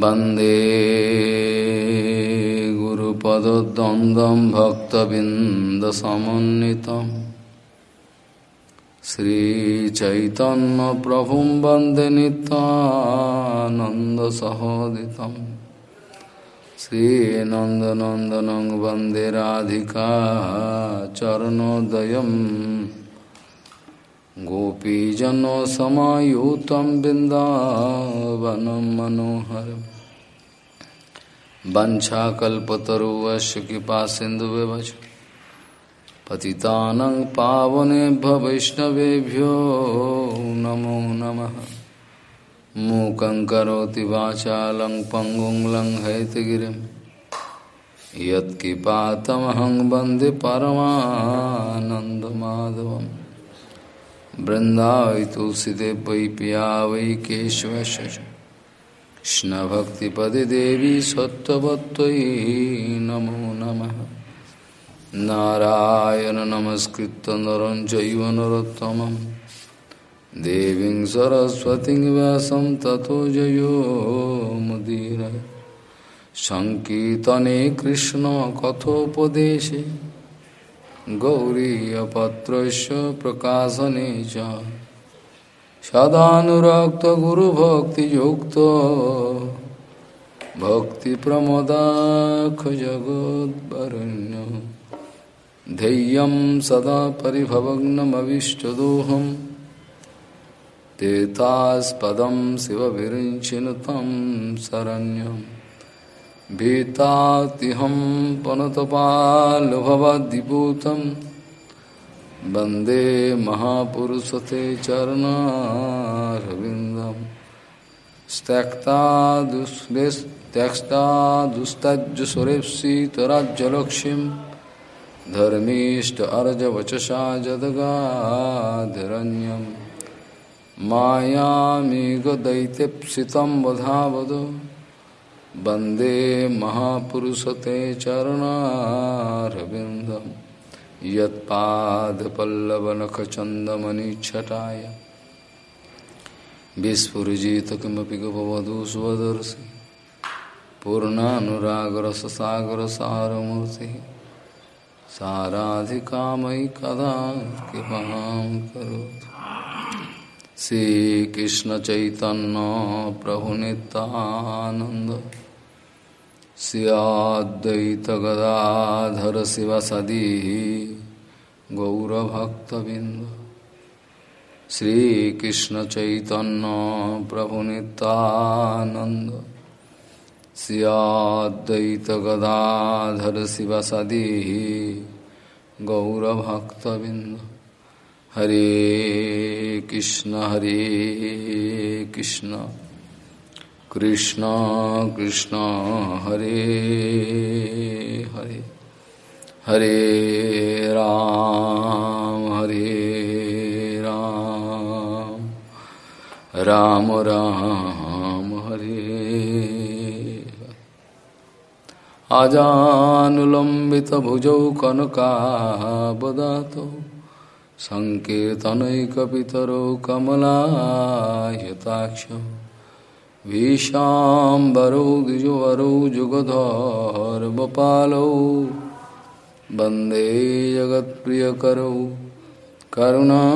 वंदे गुरुपदद्वन्द्वं भक्तबिन्दसमन्वितम् श्रीचैतन्यप्रभुं वंदे नितानन्दसहोदितम् श्रीनन्दनन्दनं वंदे राधिका चरणोदयम्। गोपीजनसमायुतं बिन्दावनं मनोहरम्। वञ्छाकल्पतरुवस्य कृपा सिन्धुव्यवच पतितानं पावनेभ्य वैष्णवेभ्यो नमो नमः। मूकं करोति वाचालं पङ्गुं यत्किपातमहं वंदे परमानन्दमाधवम्। वृंदावै तुलसीदेव वै पिया वै केशवश कृष्णभक्तिपदे देवी सत्त्ववत्त्वयि नमो नमः। नारायण नमस्कृत्य नरं चैव नरोत्तमं देवीं सरस्वतीं व्यासं ततो जयो मुदीर। सङ्कीर्तने कृष्णकथोपदेशे गौरीयपत्रस्य प्रकाशने च सदानुरक्तगुरुभक्तियुक्तो भक्तिप्रमदाखजगोद्वरुण्य धैर्यं सदा परिभवग्नमविष्टदोहं तेतास्पदं शिवविरिञ्चिनुतं शरण्यम् भीतातिहं पनतपालभवद्दिपूतं वंदे महापुरुषते चरणारविन्दं त्यक्ता त्यक्ता दुस्तज्जुसुरेप्सितराज्यलक्ष्मीं धर्मीष्ट अर्जवचसा जदगाधिरण्यं मायामेघदैत्यप्सितं वधावद। वंदे महापुरुषते चरणारविन्दं यत्पादपल्लवनखचन्दमनिच्छटाय। विस्फुरिजित किमपि गपवधू स्वदर्शि पूर्णानुरागरससागरसारमूर्तिः। साराधिकामयि कदा कृपां करोतु। श्रीकृष्णचैतन्य प्रभुनितानन्द सियाद्वैतगदाधर शिवसदी गौरभक्तबिन्द। श्रीकृष्णचैतन्य प्रभुनितानन्द सियाद्वैतगदाधर शिवसदी गौरभक्तबिन्द। हरे कृष्ण हरे कृष्ण। कृष्ण कृष्ण, हरे हरे। हरे राम हरे राम। राम राम, हरे। अजानुलम्बितभुजौ कनकाबदातौ सङ्केतनैकपितरौ कमलायताक्ष भीशाम्बरौ द्विजवरौ जुगधर्मपालौ वंदे जगत्प्रियकरौ करुणाभतारौ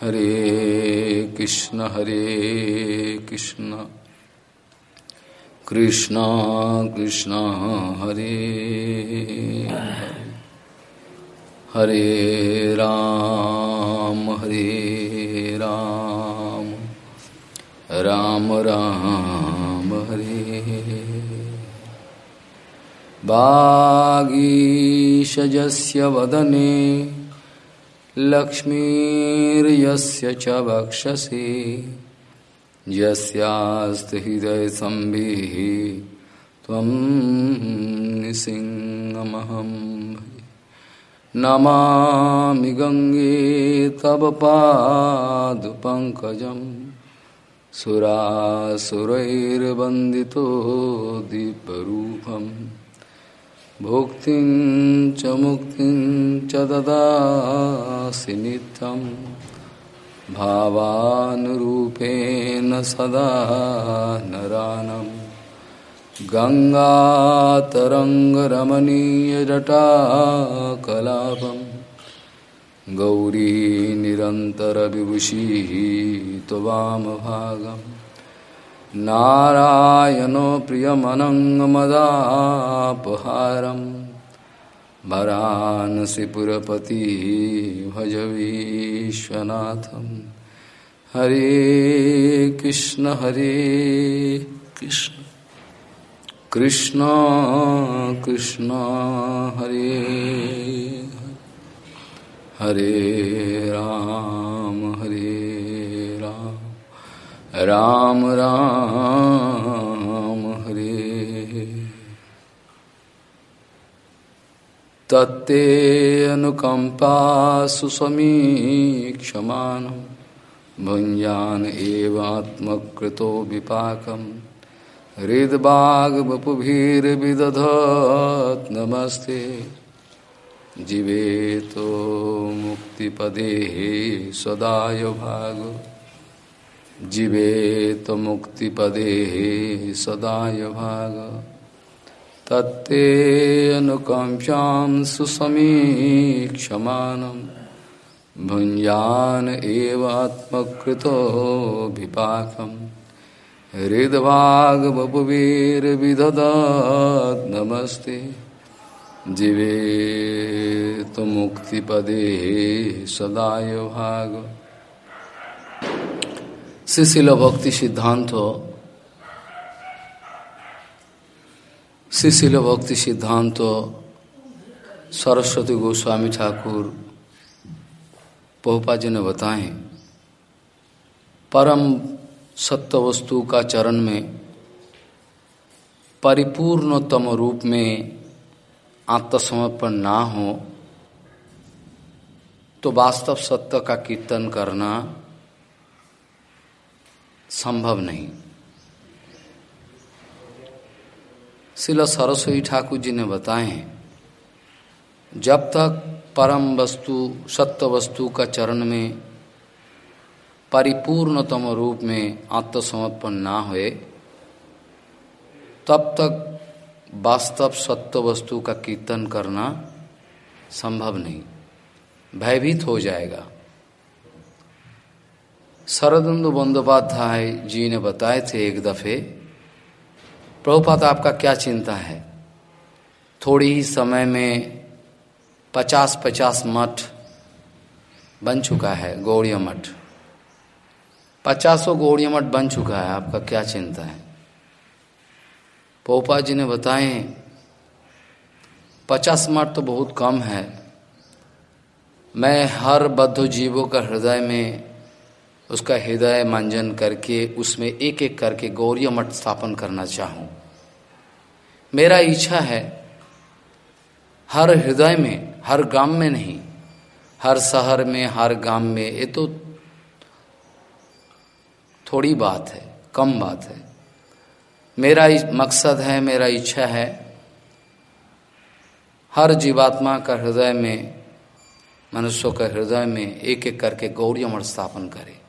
हरे कृष्ण हरे कृष्ण। कृष्ण कृष्ण, हरे। हरे राम हरे राम। राम राम हरे। बागीशजस्य वदने, लक्ष्मीर्यस्य च वक्षसि। यस्यास्ति हृदयसंविः त्वं निसिंहमहं। नमामि गङ्गे तव पादपङ्कजं सुरासुरैर्वन्दितो दिव्यरूपम् भुक्तिं च मुक्तिं च ददासि भावानुरूपेण सदा नरानं गङ्गातरङ्गरमणीयजटाकलापम्। गौरी निरन्तरविभूषिः त्ववामभागम् नारायणो प्रियमनङ्गमदापहारम्। वरानसीपुरपति भज विश्वनाथं हरे कृष्ण हरे कृष्ण। कृष्ण कृष्ण, हरे हरे राम हरे राम। राम राम, हरे। तत्ते अनुकंपा सुसमीक्षमानं भुञ्जान एवात्मकृतो विपाकं हृद्बाग्वपुभिर्विदधत् नमस्ते। जीवे तो मुक्तिपदे सदाय भाग। जीवे तो मुक्तिपदे सदाय भाग। तत्ते अनुकंप्यां सुसमीक्षमानं। भुञ्जान एवात्मकृतो विपाकम्। हृद्भागवपुवीर्विददात् नमस्ते जीवे तो मुक्तिपदे सदाय भाग शिशिल भक्ति सिद्धांत। शिशिल भक्ति सिद्धांत सरस्वती गोस्वामी ठाकुर पहुपा जी ने बताए। परम सत्य वस्तु का चरण में, परिपूर्णतम रूप में आत्मसमर्पण ना हो तो वास्तव सत्य का कीर्तन करना संभव नहीं। शिला सरस्वती ठाकुर जी ने बताए हैं जब तक परम वस्तु, सत्य वस्तु का चरण में, परिपूर्णतम रूप में आत्मसमर्पण ना होए, तब तक वास्तव सत्य वस्तु का कीर्तन करना संभव नहीं। भयभीत हो जाएगा। शरदंदु बंदोपाध्याय जी ने बताए थे एक दफे प्रभुपात आपका क्या चिंता है? थोड़ी ही समय में पचास पचास मठ बन चुका है, गौड़िया मठ। पचासों गौड़िया मठ बन चुका है, आपका क्या चिंता है? पोपा जी ने बताए, पचास मठ तो बहुत कम है। मैं हर बद्ध जीवों का हृदय में उसका हृदय मंजन करके उसमें एक एक करके गौरी मठ स्थापन करना चाहूँ। मेरा इच्छा है, हर हृदय में, हर गाँव में नहीं, हर शहर में, हर गाँव में, ये तो थोड़ी बात है, कम बात है। मेरा मकसद है, मेरा इच्छा है, हर जीवात्मा का हृदय में, मनुष्यों के हृदय में एक एक करके गौरी अमर स्थापन करे।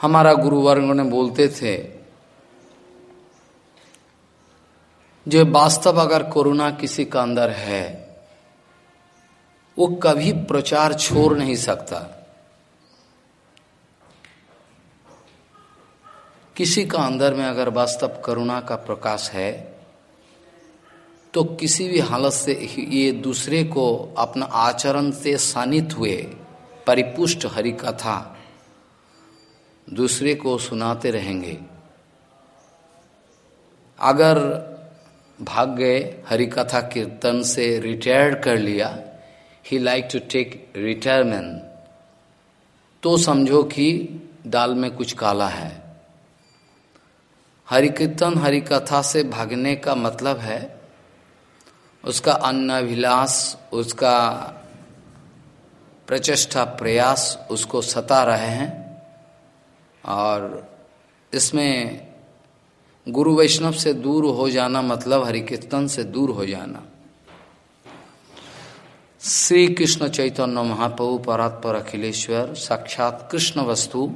हमारा गुरुवर्ग ने बोलते थे, जो वास्तव अगर कोरोना किसी का अंदर है, वो कभी प्रचार छोड़ नहीं सकता। किसी का अंदर में अगर वास्तव करुणा का प्रकाश है तो किसी भी हालत से ये दूसरे को अपना आचरण से सानित हुए परिपुष्ट हरि कथा दूसरे को सुनाते रहेंगे। अगर भाग गए हरि कथा कीर्तन से रिटायर्ड कर लिया ही लाइक टू टेक रिटायरमेंट तो समझो कि दाल में कुछ काला है। हरि कीर्तन हरि कथा से भागने का मतलब है, उसका अन्नाभिलाष, उसका प्रचेष्टा प्रयास उसको सता रहे हैं। और इसमें गुरु वैष्णव से दूर हो जाना मतलब हरि कीर्तन से दूर हो जाना। श्री कृष्ण चैतन्य महाप्रभु परात्पर अखिलेश्वर, साक्षात कृष्ण वस्तु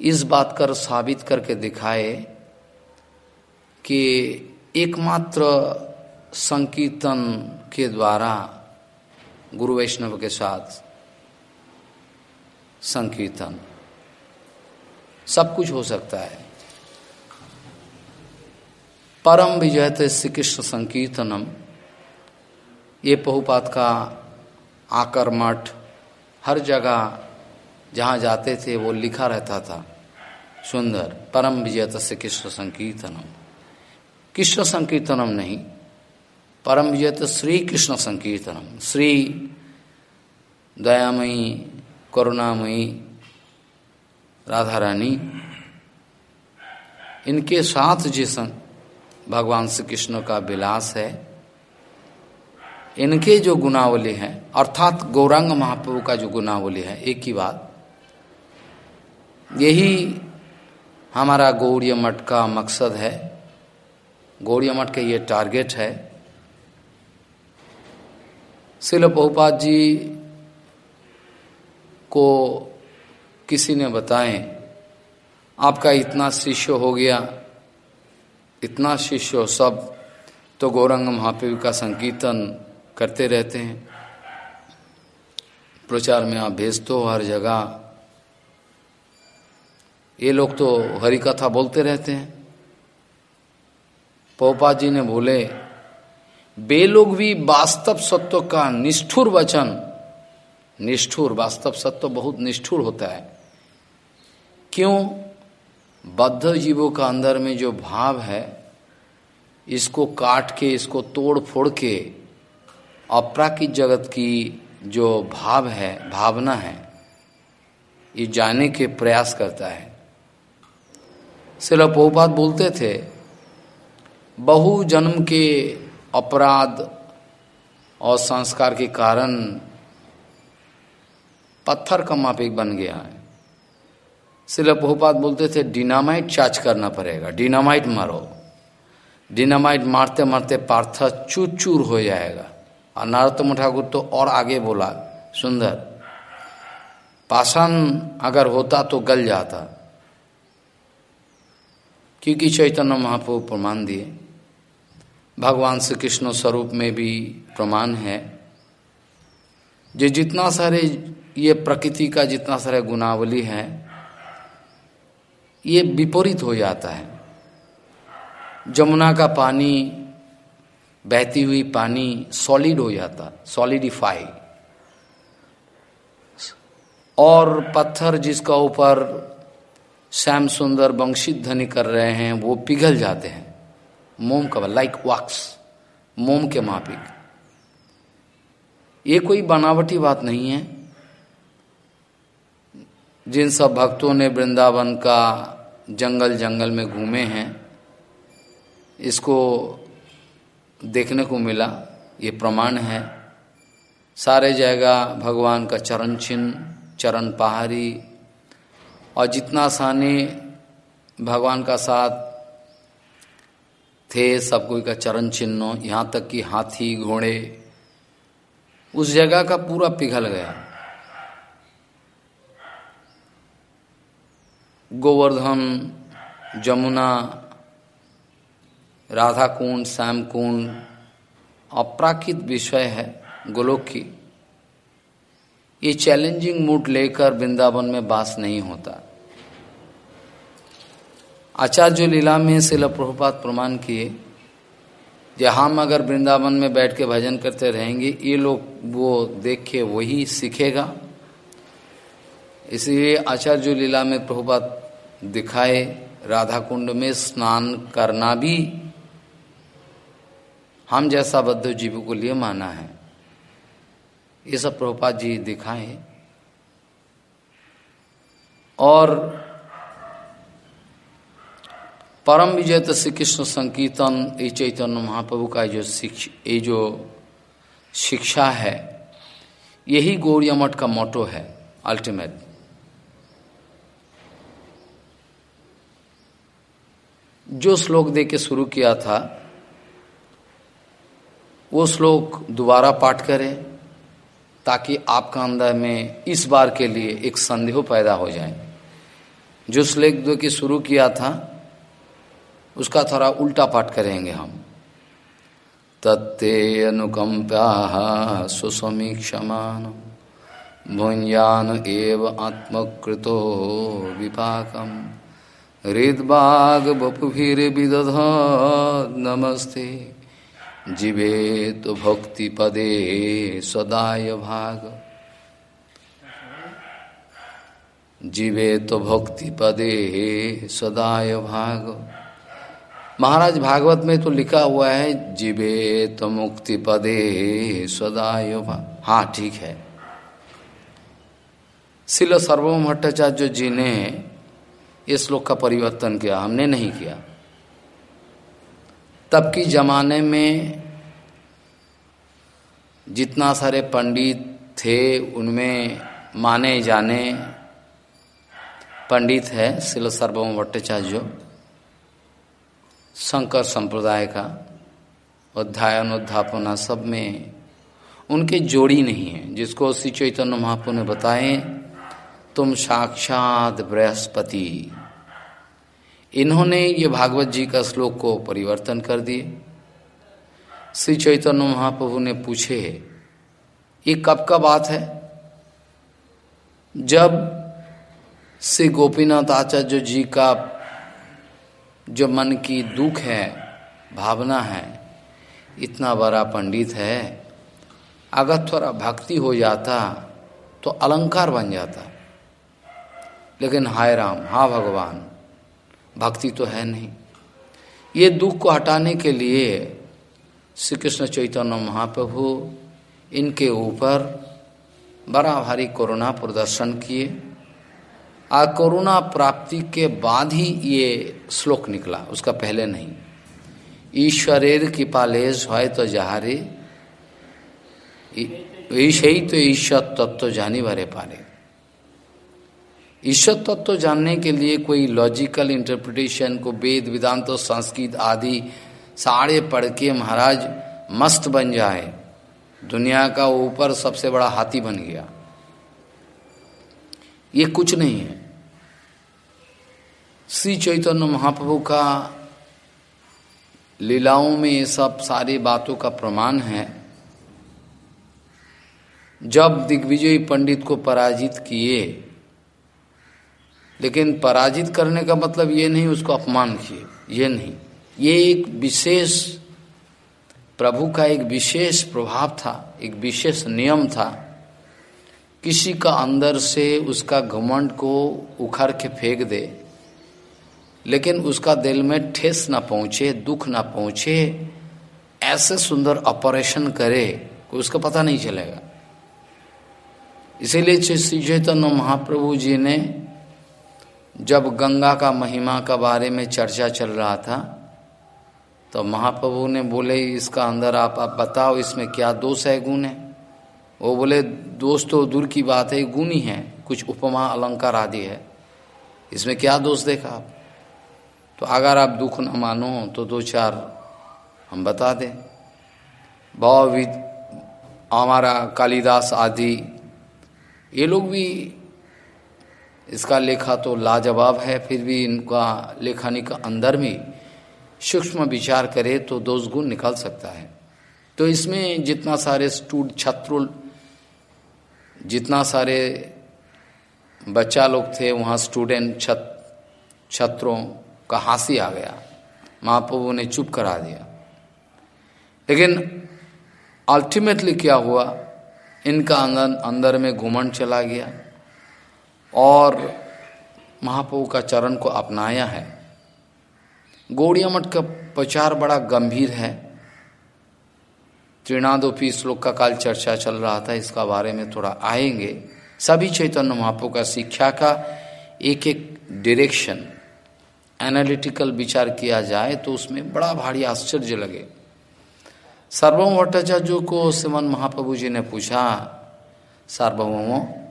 इस बात कर साबित करके दिखाए कि एकमात्र संकीर्तन के द्वारा गुरु वैष्णव के साथ संकीर्तन सब कुछ हो सकता है। परम विजय श्री कृष्ण संकीर्तनम, ये पहुपात का आकर मठ हर जगह जहाँ जाते थे, वो लिखा रहता था, सुंदर, परम विजय श्री कृष्ण संकीर्तनम। कृष्ण संकीर्तनम नहीं, परम विजय तो श्री कृष्ण संकीर्तनम। श्री दयामयी, करुणामयी राधा रानी इनके साथ जिस भगवान श्री कृष्ण का विलास है, इनके जो गुनावली है, अर्थात गौरांग महाप्रभु का जो गुनावली है, एक ही बात यही हमारा गौड़ीय मठ का मकसद है। गौड़ीय मठ के ये टारगेट है। शिल बहुपात जी को किसी ने बताएँ, आपका इतना शिष्य हो गया, इतना शिष्य सब तो गौरंग महाप्रभु का संकीर्तन करते रहते हैं। प्रचार में आप भेज दो हर जगह। ये लोग तो हरि कथा बोलते रहते हैं। पोपा जी ने बोले बे लोग भी वास्तव सत्व का निष्ठुर वचन, निष्ठुर, वास्तव सत्व बहुत निष्ठुर होता है। क्यों? बद्ध जीवों का अंदर में जो भाव है, इसको काट के, इसको तोड़ फोड़ के अपराकित जगत की जो भाव है, भावना है, ये जाने के प्रयास करता है। सिला पोपात बोलते थे, बहु जन्म के अपराध और संस्कार के कारण पत्थर का मापिक बन गया है। सिला बहुपात बोलते थे डिनामाइट चार्ज करना पड़ेगा डिनामाइट मारो। डिनामाइट मारते मारते पार्थ चूर चूर हो जाएगा। और नारोत्तम ठाकुर तो और आगे बोला, सुंदर, पाषाण अगर होता तो गल जाता। क्योंकि चैतन्य महाप्रभु प्रमाण दिए। भगवान श्री कृष्ण स्वरूप में भी प्रमाण है। जो जितना सारे ये प्रकृति का जितना सारे गुनावली है, ये विपरीत हो जाता है। जमुना का पानी, बहती हुई पानी सॉलिड हो जाता सॉलिडिफाई और पत्थर जिसका ऊपर श्याम सुंदर वंशी ध्वनि कर रहे हैं, वो पिघल जाते हैं। मोम का लाइक वॉक्स मोम के मापिक। ये कोई बनावटी बात नहीं है। जिन सब भक्तों ने वृंदावन का जंगल जंगल में घूमे हैं, इसको देखने को मिला, ये प्रमाण है। सारे जगह भगवान का चरण चिन्ह चरण पहाड़ी और जितना साने भगवान का साथ थे, सब कोई का चरण चिन्ह, यहाँ तक कि हाथी, घोड़े, उस जगह का पूरा पिघल गया। गोवर्धन, जमुना राधा कुंड श्याम कुंड अपराकित विषय है गोलोक की। ये चैलेंजिंग मूड लेकर वृंदावन में बास नहीं होता। आचार्य लीला में शिला प्रभुपात प्रमाण किए जो हम अगर वृंदावन में बैठ के भजन करते रहेंगे, ये लोग वो देख के वही सीखेगा। इसलिए आचार्य लीला में प्रभुपात दिखाए राधा कुंड में स्नान करना भी हम जैसा बद्ध जीव को लिए माना है। ये सब प्रभुपाद जी दिखाए। और परम विजय तो श्री कृष्ण संकीर्तन, ये चैतन्य महाप्रभु का जो शिक्ष, ये जो शिक्षा है, यही गौरिया मठ का मोटो है अल्टीमेट जो श्लोक दे के शुरू किया था, वो श्लोक दोबारा पाठ करें। ताकि आपका अंदर में इस बार के लिए एक संदेह पैदा हो जाए। जो श्लोक दो की शुरू किया था, उसका थोड़ा उल्टा पाठ करेंगे हम। तत्ते अनुकंप्या सुसमीक्षमान भुंजान एव आत्मकृतो विपाकम। हृदबाग बपुभिर्विदध नमस्ते। जीवे तो भक्ति पदे सदाय भाग। जीवे तो भक्ति पदे सदाय भाग। महाराज भागवत में तो लिखा हुआ है जीवे तो मुक्ति पदे सदाय भाग। हाँ ठीक है। शिल सर्वम भट्टाचार्य जी ने इस श्लोक का परिवर्तन किया, हमने नहीं किया। तब की जमाने में जितना सारे पंडित थे, उनमें माने जाने पंडित है शिल सर्वम भट्टाचार्य, शंकर संप्रदाय का अध्यायन अध्यापना सब में उनके जोड़ी नहीं है। जिसको श्री चैतन्य महापु ने बताए, तुम साक्षात बृहस्पति। इन्होंने ये भागवत जी का श्लोक को परिवर्तन कर दिए। श्री चैतन्य महाप्रभु ने पूछे, ये कब का बात है? जब श्री गोपीनाथ आचार्य जी का जो मन की दुख है, भावना है, इतना बड़ा पंडित है, अगर थोड़ा भक्ति हो जाता तो अलंकार बन जाता। लेकिन हाय राम हाँ भगवान भक्ति तो है नहीं। ये दुख को हटाने के लिए श्री कृष्ण चैतन्य महाप्रभु इनके ऊपर बड़ा भारी कोरोना प्रदर्शन किए। आ कोरोना प्राप्ति के बाद ही ये श्लोक निकला, उसका पहले नहीं। ईश्वरेर कृपालेश है तो जहारे ईश ही तो ईश्वर तत्व तो जानी भरे पारे। ईश्वर तत्व तो जानने के लिए कोई लॉजिकल इंटरप्रिटेशन को वेद, वेदांत तो संस्कृत आदि सारे पढ़ के महाराज मस्त बन जाए। दुनिया का ऊपर सबसे बड़ा हाथी बन गया। ये कुछ नहीं है। श्री चैतन्य महाप्रभु का लीलाओं में ये सब सारी बातों का प्रमाण है। जब दिग्विजयी पंडित को पराजित किए लेकिन पराजित करने का मतलब ये नहीं, उसको अपमान किए। ये नहीं। ये एक विशेष, प्रभु का एक विशेष प्रभाव था, एक विशेष नियम था। किसी का अंदर से उसका घमंड को उखड़ के फेंक दे, लेकिन उसका दिल में ठेस ना पहुँचे, दुख ना पहुँचे, ऐसे सुंदर ऑपरेशन करे कोई उसका पता नहीं चलेगा। इसीलिए श्री चैतन्य महाप्रभु जी ने जब गंगा का महिमा का बारे में चर्चा चल रहा था तो महाप्रभु ने बोले, इसका अंदर आप आप बताओ, इसमें क्या दोष है, गुण है? वो बोले, दोष तो दूर की बात है, गुण ही है, कुछ उपमा, अलंकार आदि है। इसमें क्या दोष देखा आप? तो अगर आप दुख न मानो तो दो चार हम बता दें। भावविद हमारा कालिदास आदि, ये लोग भी इसका लेखा तो लाजवाब है, फिर भी इनका लेखनी का अंदर में सूक्ष्म विचार करे तो दोष गुण निकल सकता है। तो इसमें जितना सारे स्टूड छात्रों, जितना सारे बच्चा लोग थे, वहाँ स्टूडेंट छत, छात्रों का हँसी आ गया। महाप्रभु ने चुप करा दिया। लेकिन अल्टीमेटली क्या हुआ? इनका अंदर अंदर में घुमंड चला गया। और महाप्रभु का चरण को अपनाया है। गौड़िया मठ का प्रचार बड़ा गंभीर है। त्रिनादोपी श्लोक का काल चर्चा चल रहा था, इसका बारे में थोड़ा आएँगे। सभी चैतन्य महाप्रभु का शिक्षा का एक एक डायरेक्शन एनालिटिकल विचार किया जाए तो उसमें बड़ा भारी आश्चर्य लगे। सार्वभौम भट्टाचार्य को श्रीमन महाप्रभु जी ने पूछा, सार्वभौमो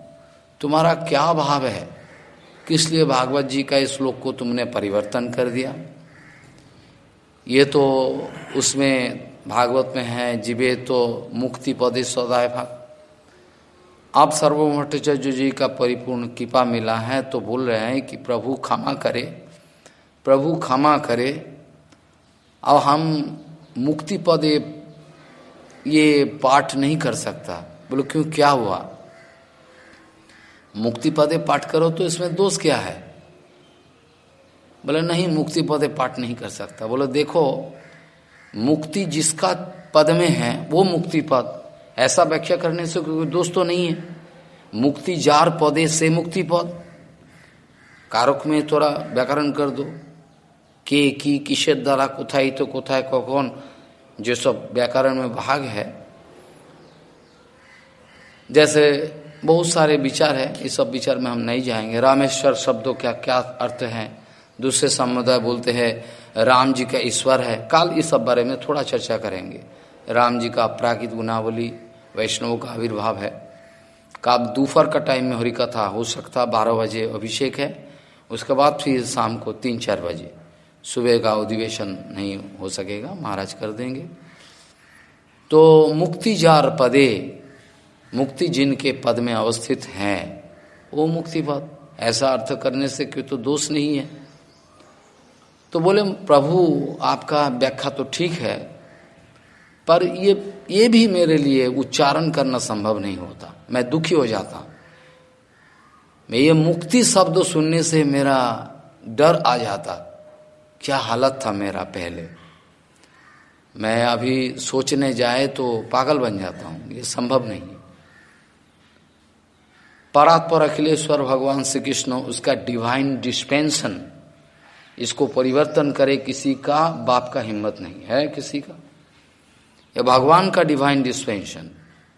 तुम्हारा क्या भाव है? किस लिए भागवत जी का इस श्लोक को तुमने परिवर्तन कर दिया? ये तो उसमें भागवत में है, जिबे तो मुक्ति पदे सौदाय भाग अब सर्वभौम भट्टाचार्य जी का परिपूर्ण कृपा मिला है तो बोल रहे हैं कि प्रभु क्षमा करे, प्रभु क्षमा करे। अब हम मुक्ति पद ये पाठ नहीं कर सकता। बोलो, क्यों, क्या हुआ? मुक्ति पदे पाठ करो तो इसमें दोष क्या है? बोले, नहीं मुक्ति पदे पाठ नहीं कर सकता। बोले, देखो, मुक्ति जिसका पद में है, वो मुक्ति पद ऐसा व्याख्या करने से कोई दोष तो नहीं है। मुक्ति जार पदे से मुक्ति पद कारक में थोड़ा व्याकरण कर दो। के, की किसेर द्वारा, कोथाई तो कोथाय कौन? जो सब व्याकरण में भाग है। जैसे बहुत सारे विचार है इस सब विचार में हम नहीं जाएँगे। रामेश्वर शब्दों का क्या अर्थ है? दूसरे समुदाय बोलते हैं, राम जी का ईश्वर है। काल इस सब बारे में थोड़ा चर्चा करेंगे। राम जी का अपराकित गुनावली वैष्णव का आविर्भाव है। कब दोपहर का टाइम में हरि कथा हो सकता, बारह बजे अभिषेक है। उसके बाद फिर शाम को तीन चार बजे। सुबह का अधिवेशन नहीं हो सकेगा, महाराज कर देंगे। तो मुक्ति जार पदे मुक्ति जिनके पद में अवस्थित हैं, वो मुक्ति पद। ऐसा अर्थ करने से क्यों तो दोष नहीं है? तो बोले, प्रभु, आपका व्याख्या तो ठीक है, पर ये ये भी मेरे लिए उच्चारण करना संभव नहीं होता। मैं दुखी हो जाता। मैं ये मुक्ति शब्द सुनने से मेरा डर आ जाता। क्या हालत था मेरा पहले? मैं अभी सोचने जाए तो पागल बन जाता हूँ। ये संभव नहीं परात्पर अखिलेश्वर भगवान श्री कृष्ण उसका डिवाइन डिस्पेंशन इसको परिवर्तन करे किसी का बाप का हिम्मत नहीं है किसी का। यह भगवान का डिवाइन डिस्पेंशन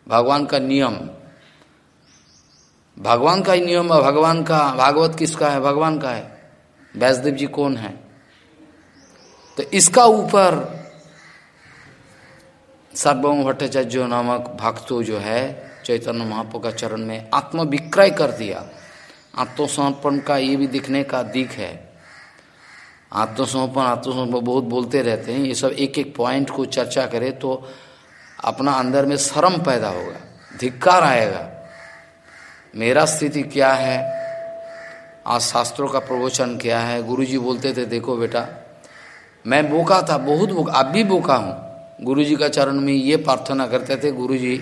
भगवान का नियम, भगवान का ही नियम है, भगवान का, भागवत किसका है? भगवान का है। वैष्णदेव जी कौन है? तो इसका ऊपर सार्वभौम भट्टाचार्य नामक भक्तों जो है चैतन्य महापो का चरण में आत्मविक्रय कर दिया। आत्मसमर्पण का ये भी दिखने का दिख है। आत्मसमर्पण आत्मसमर्पण बहुत बोलते रहते हैं। ये सब एक एक पॉइंट को चर्चा करे तो अपना अंदर में शर्म पैदा होगा, धिक्कार आएगा। मेरा स्थिति क्या है? आज शास्त्रों का प्रवचन क्या है? गुरुजी बोलते थे, देखो बेटा, मैं बोका था, बहुत बोका अब भी बोका हूँ। गुरुजी का चरण में ये प्रार्थना करते थे, गुरुजी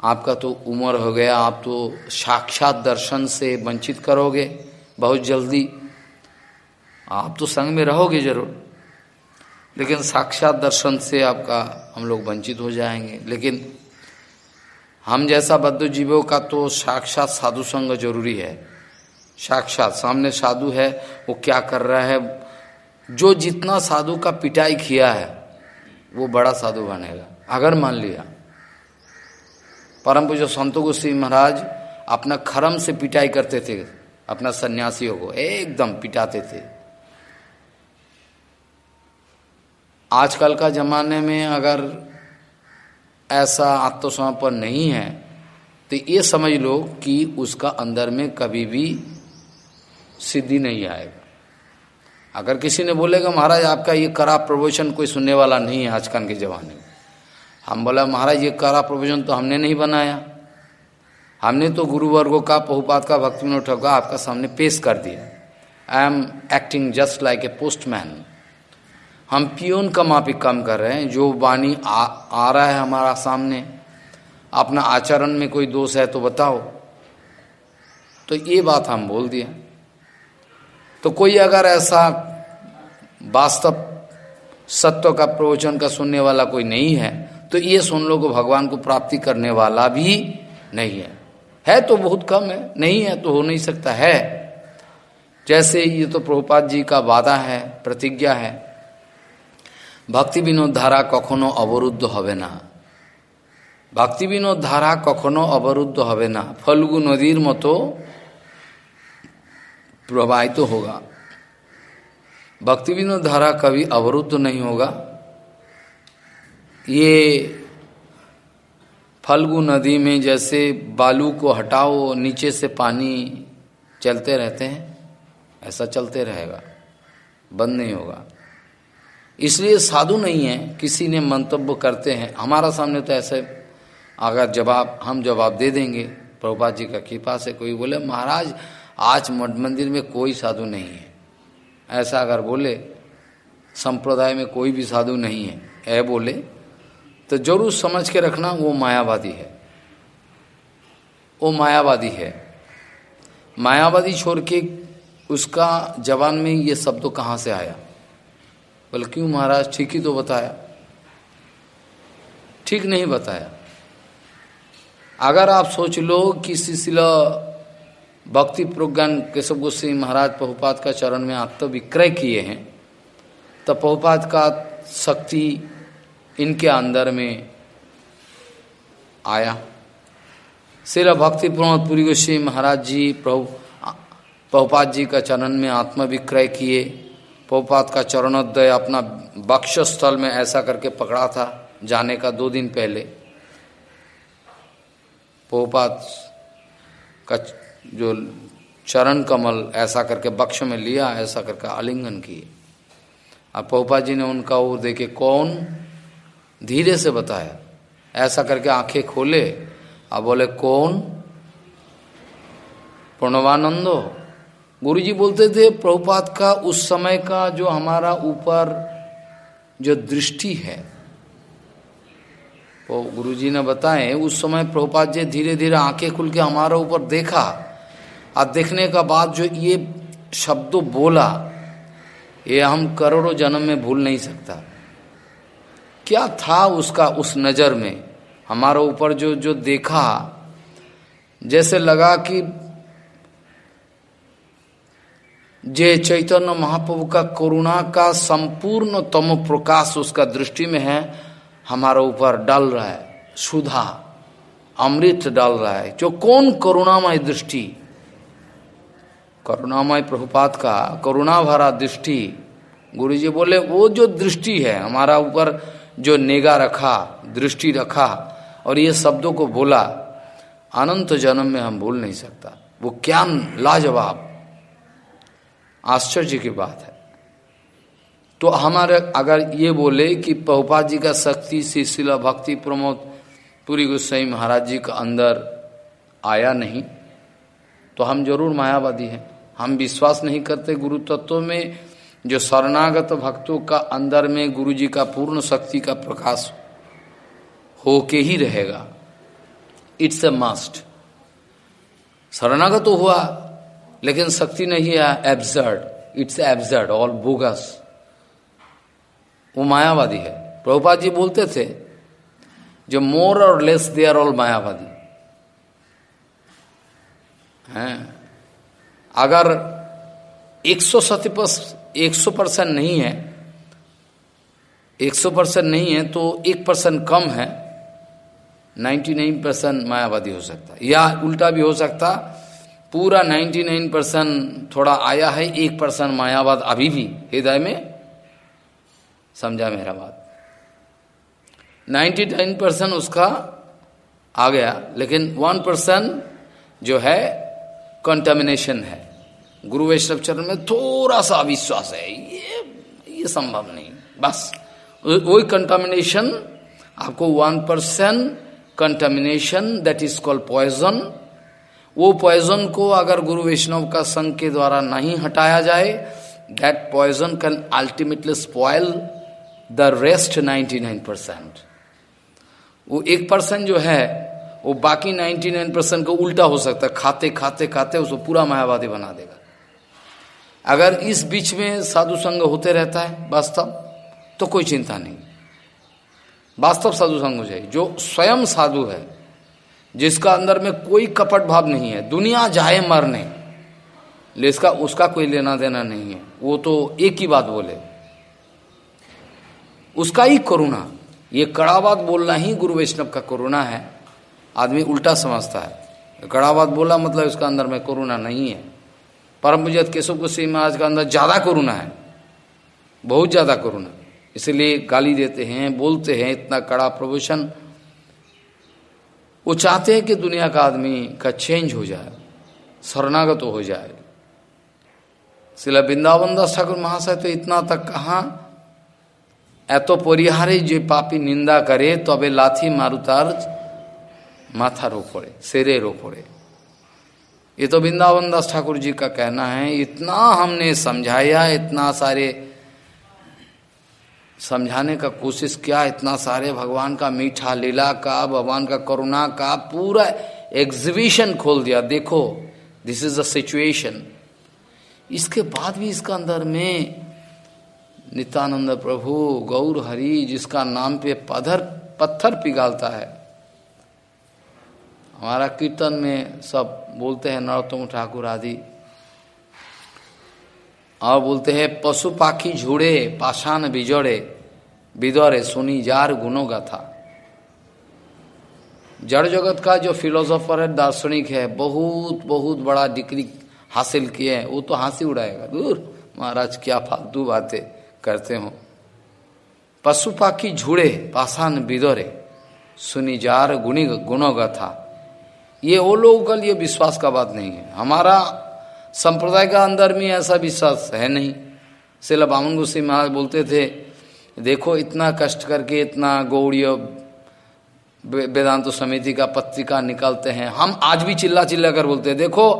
आपका तो उम्र हो गया, आप तो साक्षात दर्शन से वंचित करोगे बहुत जल्दी। आप तो संग में रहोगे ज़रूर, लेकिन साक्षात दर्शन से आपका हम लोग वंचित हो जाएँगे। लेकिन हम जैसा बद्ध जीवों का तो साक्षात साधु संग ज़रूरी है। साक्षात सामने साधु है, वो क्या कर रहा है? जो जितना साधु का पिटाई किया है, वो बड़ा साधु बनेगा। अगर मान लिया परम पूजो संतो गोस्वी महाराज अपना खरम से पिटाई करते थे, अपना सन्यासियों को एकदम पिटाते थे। आजकल का जमाने में अगर ऐसा आत्मसमर्पण नहीं है तो ये समझ लो कि उसका अंदर में कभी भी सिद्धि नहीं आएगा। अगर किसी ने बोलेगा, महाराज, आपका ये करा प्रवचन कोई सुनने वाला नहीं है आजकल के जमाने में। हम बोला महाराज ये करा प्रवचन तो हमने नहीं बनाया। हमने तो गुरु वर्गों का बहुपात का भक्ति विनोद ठाकुर आपका सामने पेश कर दिया। I am acting just like a postman हम पियोन का मापी कम कर रहे हैं। जो वाणी आ, आ रहा है हमारा सामने अपना आचरण में कोई दोष है तो बताओ। तो ये बात हम बोल दिए तो कोई अगर ऐसा वास्तव सत्य का प्रवचन का सुनने वाला कोई नहीं है तो ये सुन लो को भगवान को प्राप्ति करने वाला भी नहीं है है तो बहुत कम है नहीं है तो हो नहीं सकता है जैसे ये तो प्रभुपाद जी का वादा है प्रतिज्ञा है ভক্তি বিনোদ ধারা কখনো অবরুদ্ধ হবে না ভক্তি বিনোদ ধারা কখনো অবরুদ্ধ হবে না ফলগু নদীর মতো प्रवाहित होगा भक्ति विनोद धारा कभी अवरुद्ध नहीं होगा ये फल्गु नदी में जैसे बालू को हटाओ, नीचे से पानी चलते रहते हैं, ऐसा चलते रहेगा, बंद नहीं होगा। इसलिए साधु नहीं है, किसी ने मंतव्य करते हैं। हमारा सामने तो ऐसे, अगर जवाब, हम जवाब दे देंगे, प्रभुपाद जी का कृपा से कोई बोले, महाराज, आज मठ मंदिर में कोई साधु नहीं है। ऐसा अगर बोले, संप्रदाय में कोई भी साधु नहीं है, ऐ बोले तो ज़रूर समझ के रखना वो मायावादी है। वो मायावादी है। मायावादी छोड़ के उसका जवान में ये शब्द तो कहाँ से आया? बोले, क्यों महाराज, ठीक ही तो बताया। ठीक नहीं बताया। अगर आप सोच लो कि सिलसिला भक्ति प्रज्ञान केशव गोस्वी महाराज पहुपात का चरण में आत्मविक्रय किए हैं तो पहुपात का शक्ति इनके अंदर में आया। सिला भक्ति प्रमोद पुरी गोस्वी महाराज जी, प्रभु पहुपात जी का चरण में आत्मविक्रय किए। पहुपात का चरणोदय अपना बक्ष स्थल में ऐसा करके पकड़ा था जाने का दो दिन पहले। पोपात का जो चरण कमल ऐसा करके बक्ष में लिया, ऐसा करके आलिंगन किए। अब पोपा जी ने उनका वो देखे, कौन? धीरे से बताया। ऐसा करके आँखें खोले। अब बोले, कौन? प्रणवानंदो। गुरु जी बोलते थे प्रभुपात का उस समय का जो हमारा ऊपर जो दृष्टि है। वो गुरुजी ने बताए, उस समय प्रभुपात जी धीरे धीरे आँखें खुल के हमारे ऊपर देखा। और देखने का बाद जो ये शब्द बोला, ये हम करोड़ों जन्म में भूल नहीं सकता। क्या था उसका उस नज़र में? हमारे ऊपर जो जो देखा, जैसे लगा कि जे चैतन्य महाप्रभु का करुणा का संपूर्ण तम प्रकाश उसका दृष्टि में है, हमारे ऊपर डाल रहा है, सुधा, अमृत डाल रहा है। जो कौन करुणामय दृष्टि? करुणामय प्रभुपात का करुणा भरा दृष्टि। गुरु जी बोले, वो जो दृष्टि है हमारा ऊपर जो नेगा रखा, दृष्टि रखा और ये शब्दों को बोला, अनंत जन्म में हम भूल नहीं सकता। वो क्या लाजवाब। आश्चर्य की बात है। तो हमारे अगर ये बोले कि पहुपा जी का शक्ति शिशिला भक्ति प्रमोद पूरी गुस्साई महाराज जी का अंदर आया नहीं तो हम ज़रूर मायावादी हैं। हम विश्वास नहीं करते गुरु तत्व में जो शरणागत भक्तों का अंदर में गुरु जी का पूर्ण शक्ति का प्रकाश होके ही रहेगा। इट्स ए मस्ट शरणागत तो हुआ, लेकिन शक्ति नहीं है absurd it's absurd all bogus वो मायावादी है। प्रभुपाद जी बोलते थे, जो more or less they are all मायावादी. हैं? अगर एक सौ एक सौ परसेंट नहीं है। एक सौ परसेंट नहीं है तो एक परसेंट कम है। नाइन्टी नाइन परसेंट मायावादी हो सकता या उल्टा भी हो सकता, पूरा नाइन्टी नाइन परसेंट थोड़ा आया है, एक परसेंट मायावाद अभी भी हृदय में, समझा मेरा बात। 99 परसेंट उसका आ गया, लेकिन वन परसेंट जो है कंटामिनेशन है। गुरु वैष्णव चरण में थोड़ा सा अविश्वास है। ये ये संभव नहीं। बस वही कंटामिनेशन आपको one percent contamination that is called poison वो पॉइजन को अगर गुरु वैष्णव का संघ के द्वारा नहीं हटाया जाए that poison can ultimately spoil the rest 99 percent वो एक परसेंट जो है, वो बाकी 99 परसेंट को उल्टा हो सकता है। खाते खाते खाते उसको पूरा मायावादी बना देगा। अगर इस बीच में साधु संग होते रहता है वास्तव तो कोई चिंता नहीं। वास्तव साधु संग हो जाए जो स्वयं साधु है, जिसका अंदर में कोई कपट भाव नहीं है, दुनिया जाए मरने इसका उसका कोई लेना देना नहीं है। वो तो एक ही बात बोले। उसका ही करुणा। ये कड़ा बात बोलना ही गुरु वैष्णव का करुणा है। आदमी उल्टा समझता है। कड़ा बात बोला मतलब इसका अंदर में करुणा नहीं है। परम पूजत केशव कुशी महाराज का अंदर ज्यादा करुणा है बहुत ज्यादा करुणा इसलिए गाली देते हैं बोलते हैं इतना कड़ा प्रभूषण वो चाहते हैं कि दुनिया का आदमी का चेंज हो जाए शरणागत हो जाए सिला वृंदावन दास ठाकुर महाशय तो इतना तक कहा এত পরিহারে যে পাপি निंदा करे তবে লাথি মারুতার माथार ओपरे सिरेर ओपरे ये तो वृंदावन दास ठाकुर जी का कहना है, इतना हमने समझाया, इतना सारे समझाने का कोशिश किया, इतना सारे भगवान का मीठा लीला का, भगवान का करुणा का, पूरा एग्जिबिशन खोल दिया। देखो दिस इज़ द सिचुएशन इसके बाद भी इसका अंदर में नित्यानंद प्रभु, गौर हरि, जिसका नाम पे पत्थर पत्थर पिघालता है। हमारा कीर्तन में सब बोलते हैं, नरोत्तम ठाकुर आदि। और बोलते हैं, पशु पाखी झूड़े, पाषाण बिजोड़े, बिदौरे सुनी जार गुणों का था जड़ जगत का जो फिलोसोफर है, दार्शनिक है, बहुत बहुत बड़ा डिग्री हासिल किए हैं, वो तो हँसी उड़ाएगा। दूर, महाराज, क्या फालतू बातें करते हो। पशु पाखी झूड़े, पाषाण बिदोरे, सुनी जार गुणी गुणों का था ये वो लोगों का लिए विश्वास का बात नहीं है। हमारा संप्रदाय का अंदर में ऐसा विश्वास है नहीं। सिला बामन गुस्सी महाराज बोलते थे, देखो, इतना कष्ट करके इतना गौड़ीय वेदांत समिति का पत्रिका निकालते हैं। हम आज भी चिल्ला चिल्ला कर बोलते हैं, देखो,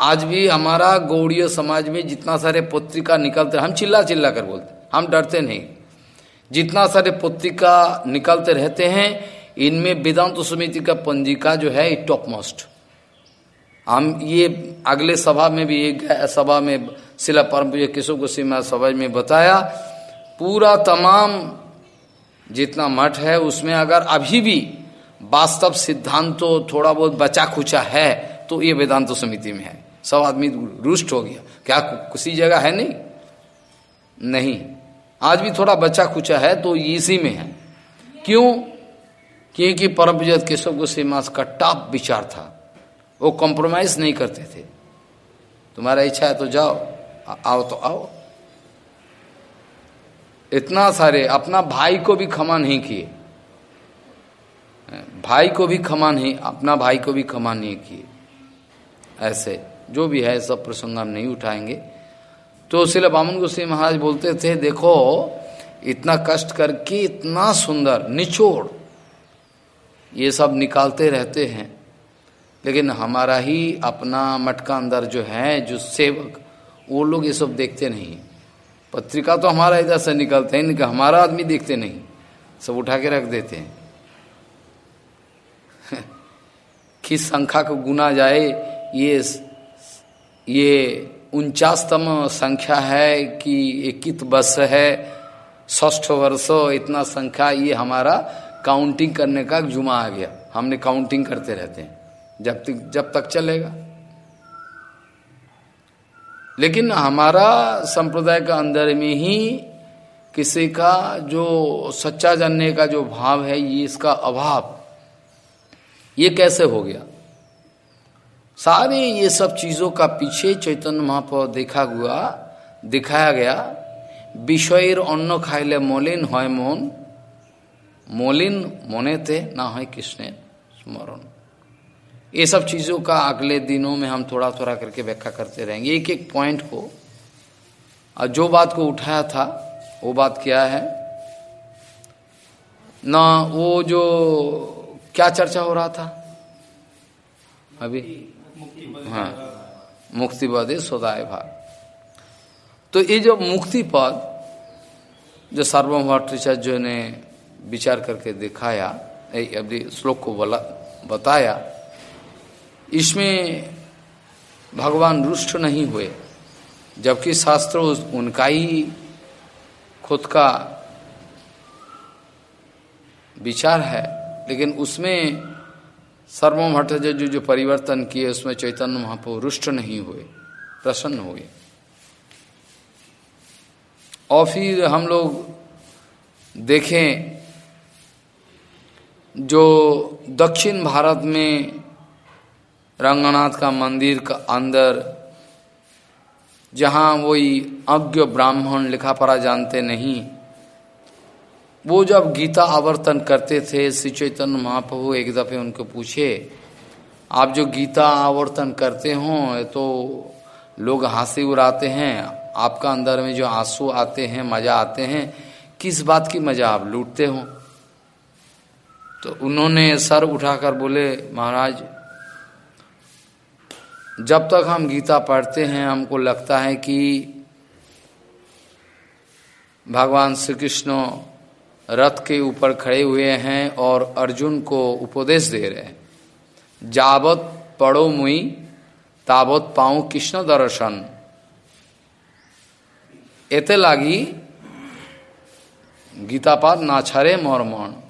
आज भी हमारा गौड़ीय समाज में जितना सारे पत्रिका निकलते हम चिल्ला चिल्ला कर बोलते हम डरते नहीं। जितना सारे पत्रिका निकलते रहते हैं इनमें वेदांत समिति का पंजिका जो है टॉप मोस्ट हम ये अगले सभा में भी, एक सभा में शिला परम केशव गोस्वी सभा में बताया, पूरा तमाम जितना मठ है, उसमें अगर अभी भी वास्तव सिद्धांत तो थोड़ा बहुत बचा खुचा है तो ये वेदांत समिति में है। सब आदमी रुष्ट हो गया। क्या किसी जगह है नहीं? नहीं। आज भी थोड़ा बचा खुचा है तो इसी में है। क्यों? क्योंकि परम विजय केशव गोस्वी मास का टॉप विचार था। वो कॉम्प्रोमाइज नहीं करते थे। तुम्हारा इच्छा है तो जाओ आओ तो आओ। इतना सारे, अपना भाई को भी क्षमा नहीं किए। भाई को भी क्षमा नहीं, अपना भाई को भी क्षमा नहीं किए। ऐसे, जो भी है, सब प्रसंग हम नहीं उठाएँगे। तो सिला बामन गोस्वी महाराज बोलते थे, देखो, इतना कष्ट करके इतना सुंदर, निचोड़ ये सब निकालते रहते हैं। लेकिन हमारा ही अपना मटका अंदर जो है, जो सेवक, वो लोग ये सब देखते नहीं। पत्रिका तो हमारा इधर से निकलते हैं, इनका हमारा आदमी देखते नहीं। सब उठा के रख देते हैं। किस संख्या को गुना जाए, ये ये उनचासतम संख्या है कि इक्कीस वर्ष है ष्ठ वर्ष इतना संख्या, ये हमारा काउंटिंग करने का जुमा आ गया। हमने काउंटिंग करते रहते हैं। जब तक जब तक चलेगा। लेकिन हमारा संप्रदाय का अंदर में ही किसी का जो सच्चा जानने का जो भाव है, ये इसका अभाव, ये कैसे हो गया? सारे ये सब चीज़ों का पीछे चैतन्य महाप्रभु देखा हुआ, दिखाया गया। विषय अन्न खाइले मलिन है मन। मलिन मोनेते ना है कृष्ण स्मरण। ये सब चीज़ों का अगले दिनों में हम थोड़ा थोड़ा करके व्याख्या करते रहेंगे। एक एक पॉइंट को, और जो बात को उठाया था, वो बात क्या है? ना वो जो, क्या चर्चा हो रहा था? अभी? हाँ मुक्तिपद सोदाय भाग। तो ये जो मुक्ति पद जो सार्वभौम भट्टाचार्य ने विचार करके दिखाया अभी श्लोक को बोला बताया इसमें भगवान रुष्ट नहीं हुए जबकि शास्त्र उनका ही खुद का विचार है लेकिन उसमें सर्वम भट्टाचार्य जो, जो परिवर्तन किए उसमें चैतन्य महाप्रभु रुष्ट नहीं हुए प्रसन्न हुए। और फिर हम लोग देखें जो दक्षिण भारत में रंगनाथ का मंदिर का अंदर, जहाँ वही अज्ञ ब्राह्मण लिखा पढ़ा जानते नहीं, वो जब गीता आवर्तन करते थे, श्री चैतन्य महाप्रभु एक दफे उनको पूछे, आप जो गीता आवर्तन करते हो तो लोग हँसी उड़ाते हैं, आपका अंदर में जो आँसू आते हैं, मज़ा आते हैं, किस बात की मज़ा आप लूटते हो? तो उन्होंने सर उठाकर बोले, महाराज, जब तक हम गीता पढ़ते हैं, हमको लगता है कि भगवान श्री कृष्ण रथ के ऊपर खड़े हुए हैं और अर्जुन को उपदेश दे रहे हैं। जावत पढ़ो मुई, तावत पाऊँ कृष्ण दर्शन। एते लागी गीता पाठ ना छरे मोर मन।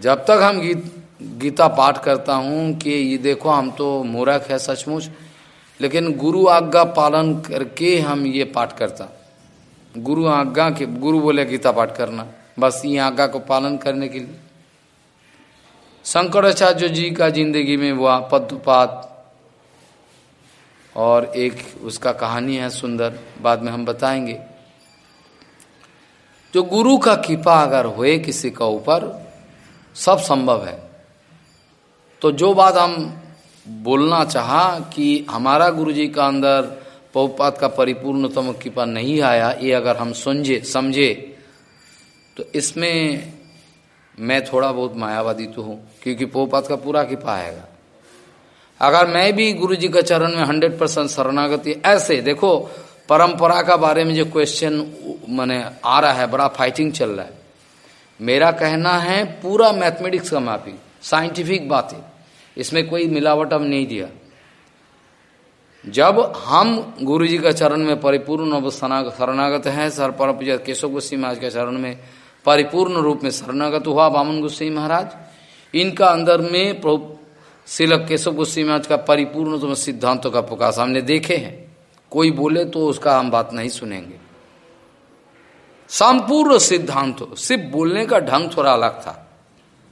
जब तक हम गीत, गीता पाठ करता हूँ कि ये देखो हम तो मूर्ख है सचमुच, लेकिन गुरु आज्ञा पालन करके हम ये पाठ करता। गुरु आज्ञा के, गुरु बोले गीता पाठ करना, बस ये आज्ञा को पालन करने के लिए। शंकराचार्य जी का ज़िंदगी में हुआ पद्मपात और एक उसका कहानी है सुंदर, बाद में हम बताएँगे। जो गुरु का कृपा अगर हुए किसी का ऊपर सब संभव है। तो जो बात हम बोलना चाहा कि हमारा गुरु जी का अंदर पौपात का परिपूर्णतम कृपा नहीं आया, ये अगर हम समझे समझे तो इसमें मैं थोड़ा बहुत मायावादी तो हूँ, क्योंकि पौपात का पूरा कृपा आएगा। अगर मैं भी गुरु जी का चरण में हंड्रेड परसेंट शरणागति, ऐसे देखो, परंपरा का बारे में जो क्वेश्चन मैंने आ रहा है, बड़ा फाइटिंग चल रहा है मेरा कहना है, पूरा मैथमेटिक्स का माफ़ी साइंटिफिक बात। है इसमें कोई मिलावट हम नहीं दिया। जब हम गुरु जी का चरण में परिपूर्ण शरणागत है, सर पर केशव गोस्वी महाराज के चरण में परिपूर्ण रूप में शरणागत हुआ बामन गोस्वी महाराज। इनका अंदर में प्रभु शिलक केशव गोस्वी महाराज का परिपूर्ण सिद्धांतों का प्रकाश हमने देखे हैं। कोई बोले तो उसका हम बात नहीं सुनेंगे। संपूर्ण सिद्धांत सिर्फ़ बोलने का ढंग थोड़ा अलग था।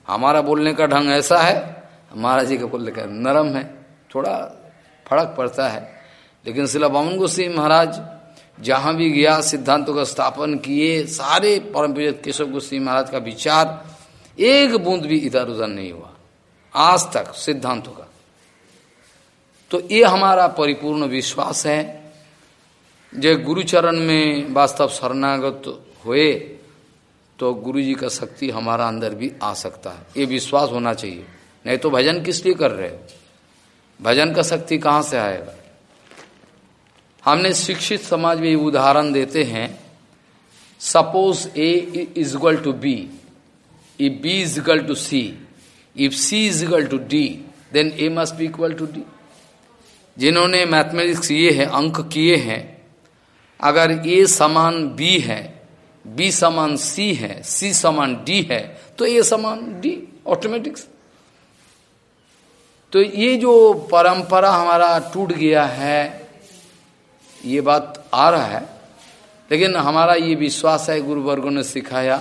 हमारा बोलने का ढंग ऐसा है, महाराज जी का बोलने का नरम है, थोड़ा फ़र्क पड़ता है। लेकिन शिला बामन गोस्वी महाराज जहाँ भी गया, सिद्धांतों का स्थापन किए, सारे परम पूज केशव गोस्वी महाराज का विचार, एक बूंद भी इधर उधर नहीं हुआ। आज तक सिद्धांतों का। तो ये हमारा परिपूर्ण विश्वास है। जय गुरुचरण में वास्तव शरणागत हुए तो गुरु जी का शक्ति हमारा अंदर भी आ सकता है। ये विश्वास होना चाहिए। नहीं तो भजन किस लिए कर रहे हो? भजन का शक्ति कहाँ से आएगा? हमने शिक्षित समाज में उदाहरण देते हैं suppose A is equal to B if B is equal to C if C is equal to D then A must be equal to D जिन्होंने मैथमेटिक्स ये है, अंक किए हैं, अगर ए समान बी है बी समान सी है, सी समान डी है तो ए समान डी ऑटोमेटिक्स तो ये जो परंपरा हमारा टूट गया है, ये बात आ रहा है, लेकिन हमारा ये विश्वास है गुरु वर्गों ने सिखाया,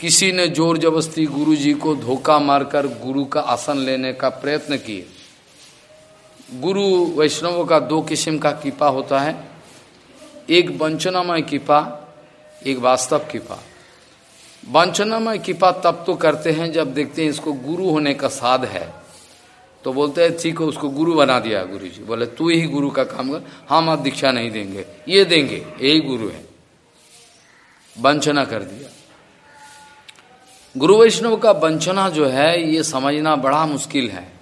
किसी ने ज़ोर जबरस्ती गुरु जी को धोखा मारकर गुरु का आसन लेने का प्रयत्न किए गुरु वैष्णवों का दो किस्म का कृपा होता है, एक वंचनामय कृपा एक वास्तव कृपा वंचनामय कृपा तब तो करते हैं जब देखते हैं इसको गुरु होने का साध है। तो बोलते हैं, ठीक है, उसको गुरु बना दिया गुरु जी बोले, तू ही गुरु का काम कर हम आप दीक्षा नहीं देंगे। ये देंगे, यही गुरु है। वंचना कर दिया। गुरु वैष्णव का वंचना जो है, ये समझना बड़ा मुश्किल है।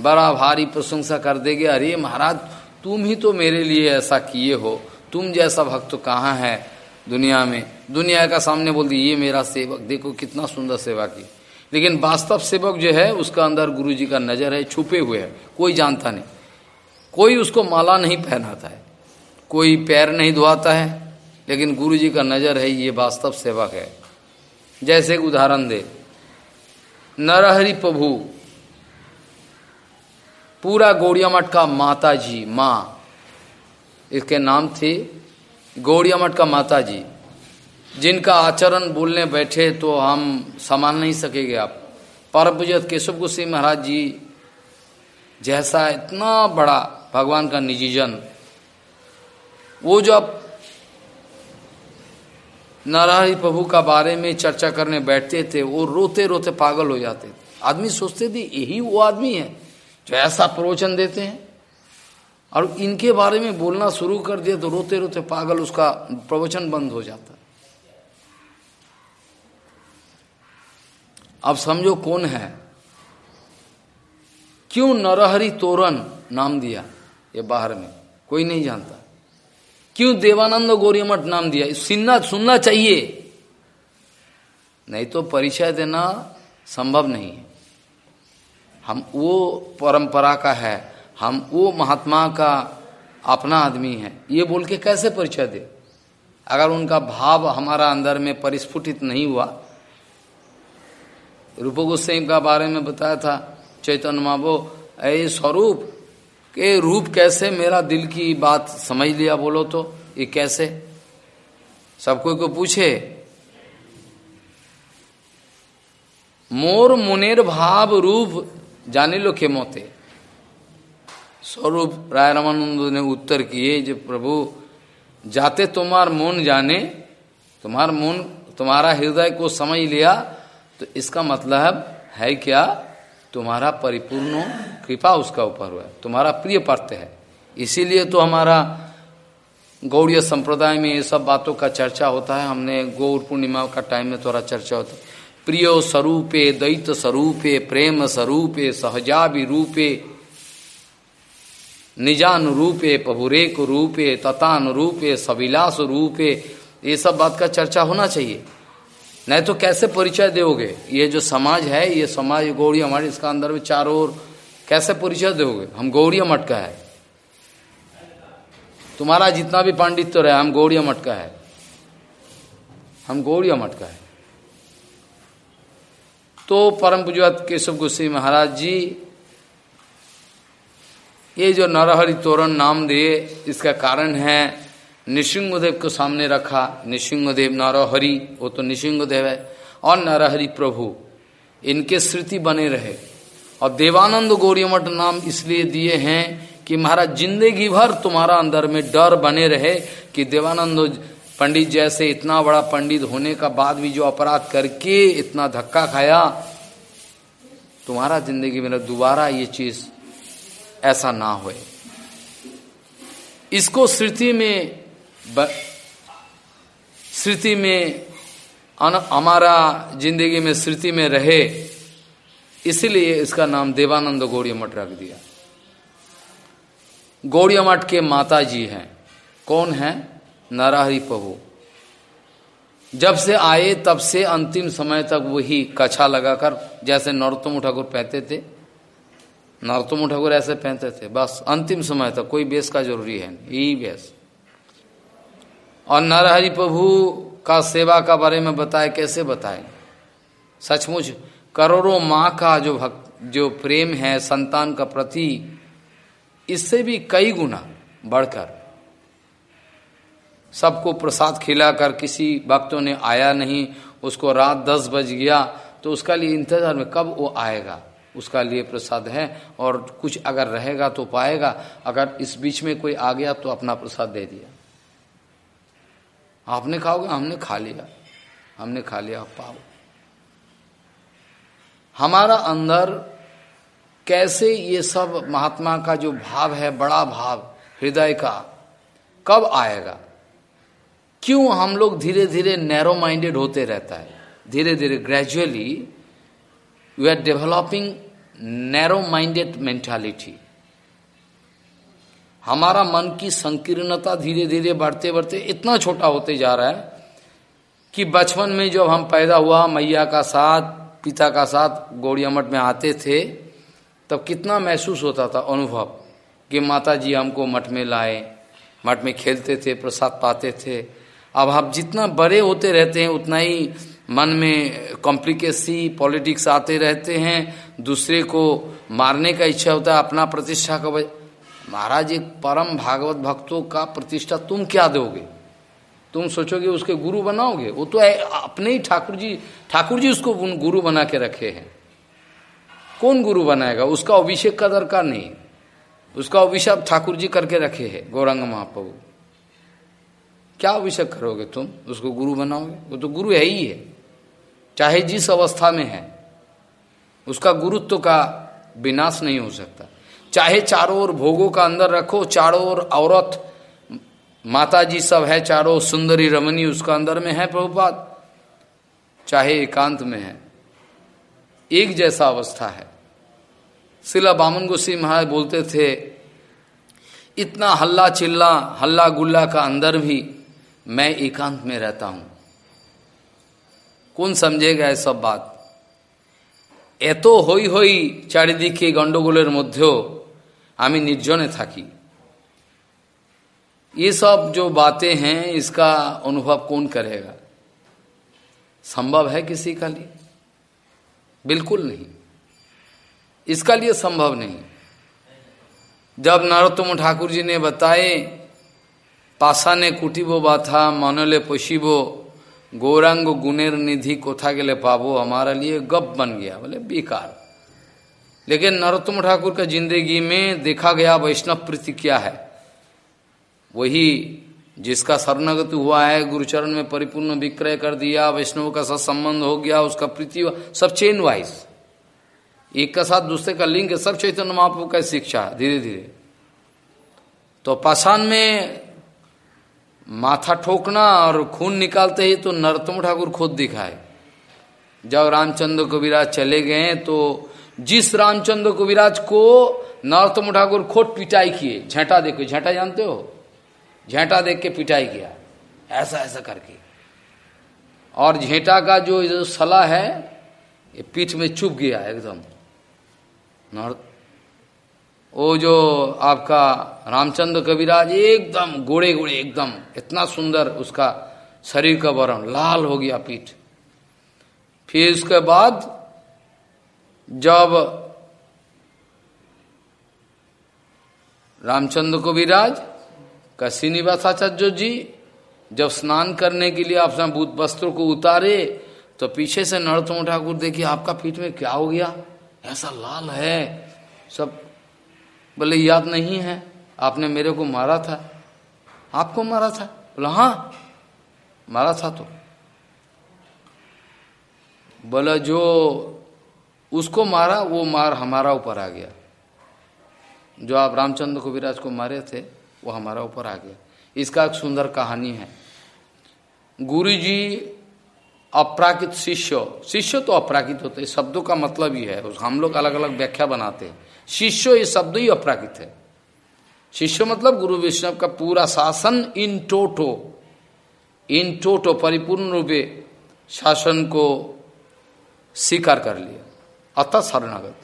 बड़ा भारी प्रशंसा कर देगे, अरे महाराज, तुम ही तो मेरे लिए ऐसा किए हो। तुम जैसा भक्त कहाँ है? दुनिया में। दुनिया का सामने बोल दी ये मेरा सेवक, देखो कितना सुंदर सेवा की। लेकिन वास्तव सेवक जो है, उसका अंदर गुरु जी का नज़र है, छुपे हुए है, कोई जानता नहीं। कोई उसको माला नहीं पहनाता है, कोई पैर नहीं धोआता है, लेकिन गुरु जी का नज़र है, ये वास्तव सेवक है। जैसे उदाहरण दे, नरहरि प्रभु, पूरा गौड़िया मठ का माता जी माँ, इसके नाम थे गौड़िया मठ का माता जी जिनका आचरण बोलने बैठे तो हम समान नहीं सकेंगे आप। परम केशव गोस्वी महाराज जी जैसा इतना बड़ा भगवान का निजी जन वो जब नारायण प्रभु का बारे में चर्चा करने बैठते थे, वो रोते रोते पागल हो जाते थे। आदमी सोचते थे, यही वो आदमी है जो ऐसा प्रवचन देते हैं। और इनके बारे में बोलना शुरू कर दिया तो रोते रोते पागल उसका प्रवचन बंद हो जाता। अब समझो कौन है? क्यों नरहरि तोरण नाम दिया ये बाहर में? कोई नहीं जानता। क्यों देवानंद गौरीमठ नाम दिया? सुनना सुनना चाहिए। नहीं तो परिचय देना संभव नहीं है। हम वो परंपरा का है। हम वो महात्मा का अपना आदमी है। ये बोल के कैसे परिचय दे? अगर उनका भाव हमारा अंदर में परिस्फुटित नहीं हुआ रूप गोस्वाई का बारे में बताया था, चैतन्य माबो ऐ स्वरूप, के रूप कैसे मेरा दिल की बात समझ लिया? बोलो तो ये कैसे? सब कोई को पूछे, मोर मुनेर भाव रूप जाने लो के मोते स्वरूप राय रामानंद ने उत्तर किए जो प्रभु, जाते तुम्हार मन जाने, तुम्हार मन, तुम्हारा हृदय को समझ लिया तो इसका मतलब है क्या? तुम्हारा परिपूर्ण कृपा उसका ऊपर हुआ, तुम्हारा प्रिय पात्र है। इसीलिए तो हमारा गौड़ीय संप्रदाय में ये सब बातों का चर्चा होता है। हमने गौर पूर्णिमा का टाइम में थोड़ा चर्चा होता है। प्रियो स्वरूपे दैत स्वरूपे, प्रेम स्वरूपे सहजाभि रूपे निजानुरूपे पहुरेक रूपे तथानुरूपे सविलास रूपे ये सब बात का चर्चा होना चाहिए। नहीं तो कैसे परिचय दोगे? ये जो समाज है, ये समाज गौड़ी हमारे इसका अंदर में चारों ओर, कैसे परिचय दोगे? हम गौड़िया मठ का है। तुम्हारा जितना भी पांडित्य तो रहे, हम गौड़िया मठ का है। हम गौड़िया मठ का है। तो परम पूजवत केशव गोस्वी महाराज जी ये जो नरहरि तोरण नाम दिए, इसका कारण है निशिंगदेव को सामने रखा। निशिंगदेव नरहरि, वो तो निशिंगदेव है, और नरहरि प्रभु। इनके स्मृति बने रहे। और देवानंद गौरीमठ नाम इसलिए दिए हैं कि महाराज, ज़िंदगी भर तुम्हारा अंदर में डर बने रहे कि देवानंद पंडित जैसे इतना बड़ा पंडित होने का बाद भी जो अपराध करके इतना धक्का खाया, तुम्हारा ज़िंदगी में दोबारा ये चीज़ ऐसा ना होए। इसको स्मृति में स्मृति में हमारा ज़िंदगी में स्मृति में रहे, इसलिए इसका नाम देवानंद गौड़ी मठ रख दिया। गौड़ी मठ के माता जी हैं। कौन है? नाराहरी प्रभु। जब से आए तब से अंतिम समय तक वही कछा लगाकर, जैसे नरोत्तम ठाकुर पहनते थे नरोत्तम ठाकुर ऐसे पहनते थे। बस अंतिम समय तक कोई बेस का ज़रूरी है यही बेस। और नरहरि प्रभु का सेवा का बारे में बताए, कैसे बताए? सचमुच करोड़ों माँ का जो भक्त, जो प्रेम है, संतान का प्रति, इससे भी कई गुना बढ़कर सबको प्रसाद खिलाकर किसी भक्तों ने आया नहीं, उसको रात दस बज गया तो उसका लिए इंतज़ार में कब वो आएगा? उसका लिए प्रसाद है और कुछ अगर रहेगा तो पाएगा। अगर इस बीच में कोई आ गया तो अपना प्रसाद दे दिया। आपने खाओगे? हमने खा लिया। हमने खा लिया पाओ। हमारा अंदर कैसे ये सब महात्मा का जो भाव है, बड़ा भाव, हृदय का, कब आएगा? क्यों हम लोग धीरे धीरे नैरो माइंडेड होते रहता है? धीरे धीरे gradually are developing narrow minded mentality हमारा मन की संकीर्णता धीरे धीरे बढ़ते बढ़ते इतना छोटा होते जा रहा है कि बचपन में जब हम पैदा हुआ, मैया का साथ, पिता का साथ गौड़िया मठ में आते थे, तब कितना महसूस होता था अनुभव कि माता जी हमको मठ में लाए, मठ में खेलते थे, प्रसाद पाते थे। अब आप जितना बड़े होते रहते हैं, उतना ही मन में कॉम्प्लिकेसी पॉलिटिक्स आते रहते हैं, दूसरे को मारने का इच्छा होता है, अपना प्रतिष्ठा का महाराज एक परम भागवत भक्तों का प्रतिष्ठा तुम क्या दोगे? तुम सोचोगे उसके गुरु बनाओगे? वो तो अपने ही ठाकुर जी ठाकुर जी उसको गुरु बना के रखे हैं। कौन गुरु बनाएगा? उसका अभिषेक का दरकार नहीं। उसका अभिषेक ठाकुर जी करके रखे हैं, गौरंग महाप्रभु। क्या अभिषेक करोगे तुम? उसको गुरु बनाओगे? वो तो गुरु है ही है। चाहे जिस अवस्था में है, उसका गुरुत्व का विनाश नहीं हो सकता। चाहे चारों ओर भोगों का अंदर रखो, चारों ओर औरत माता जी सब है, चारों सुंदरी रमनी उसका अंदर में है प्रभुपाद। चाहे एकांत में है, एक जैसा अवस्था है। शिला बामन गोसी महाराज बोलते थे, इतना हल्ला चिल्ला, हल्ला गुल्ला का अंदर भी मैं एकांत में रहता हूँ। कौन समझेगा ये सब बात এত হই হই চারিদিকে গন্ডগোলের মধ্যেও আমি निर्जने থাকি ये सब जो बातें हैं इसका अनुभव कौन करेगा संभव है किसी का लिए बिल्कुल नहीं इसका लिए संभव नहीं जब नरोत्तम ठाकुर जी ने बताए पासा ने कुटिबो बाथा मनले पशिबो गौरांग गुणेर निधि कोथा के पाबो हमारा लिए गप बन गया, बोले बेकार। लेकिन नरोत्तम ठाकुर का ज़िंदगी में देखा गया वैष्णव प्रीति क्या है? वही जिसका शरणगत हुआ है, गुरुचरण में परिपूर्ण विक्रय कर दिया, वैष्णव का साथ संबंध हो गया, उसका प्रीति सब चेन वाइज एक का साथ दूसरे का लिंक सब चैतन्य महाप्रभु का शिक्षा धीरे धीरे तो पाषाण में माथा ठोकना और खून निकालते ही तो नरोत्तम ठाकुर खुद दिखाए। जब रामचंद्र कविराज चले गए तो जिस रामचंद्र कविराज को नरोत्तम ठाकुर खोट पिटाई किए झेंटा देखो झेंटा जानते हो? झेंटा देख के पिटाई किया ऐसा ऐसा करके। और झेंटा का जो, जो है ये पीठ में चुप गया एकदम। वो जो आपका रामचंद्र कविराज एकदम गोड़े गोड़े एकदम, इतना सुंदर उसका शरीर का वर्ण लाल हो गया पीठ। फिर उसके बाद जब रामचंद्र कविराज का श्रीनिवासाचार्य जी जब स्नान करने के लिए अपना बूथ वस्त्रों को उतारे तो पीछे से नरोत्तम ठाकुर देखिए, आपका पीठ में क्या हो गया? ऐसा लाल है। सब बोले याद नहीं है, आपने मेरे को मारा था। आपको मारा था? बोला हाँ मारा था तो। बोला, जो उसको मारा, वो मार हमारा ऊपर आ गया। जो आप रामचंद्र को को मारे थे, वो हमारा ऊपर आ गया। इसका एक सुंदर कहानी है। गुरु जी अपराकित शिष्य शिष्य तो अपराकित होते शब्दों का मतलब ही है। हम लोग अलग अलग व्याख्या बनाते हैं। शिष्य ये शब्द ही अपराकित है। शिष्य मतलब गुरु विष्णव का पूरा शासन इन टोटो इन टोटो परिपूर्ण रूपे शासन को स्वीकार कर लिया। अतः शरणागत।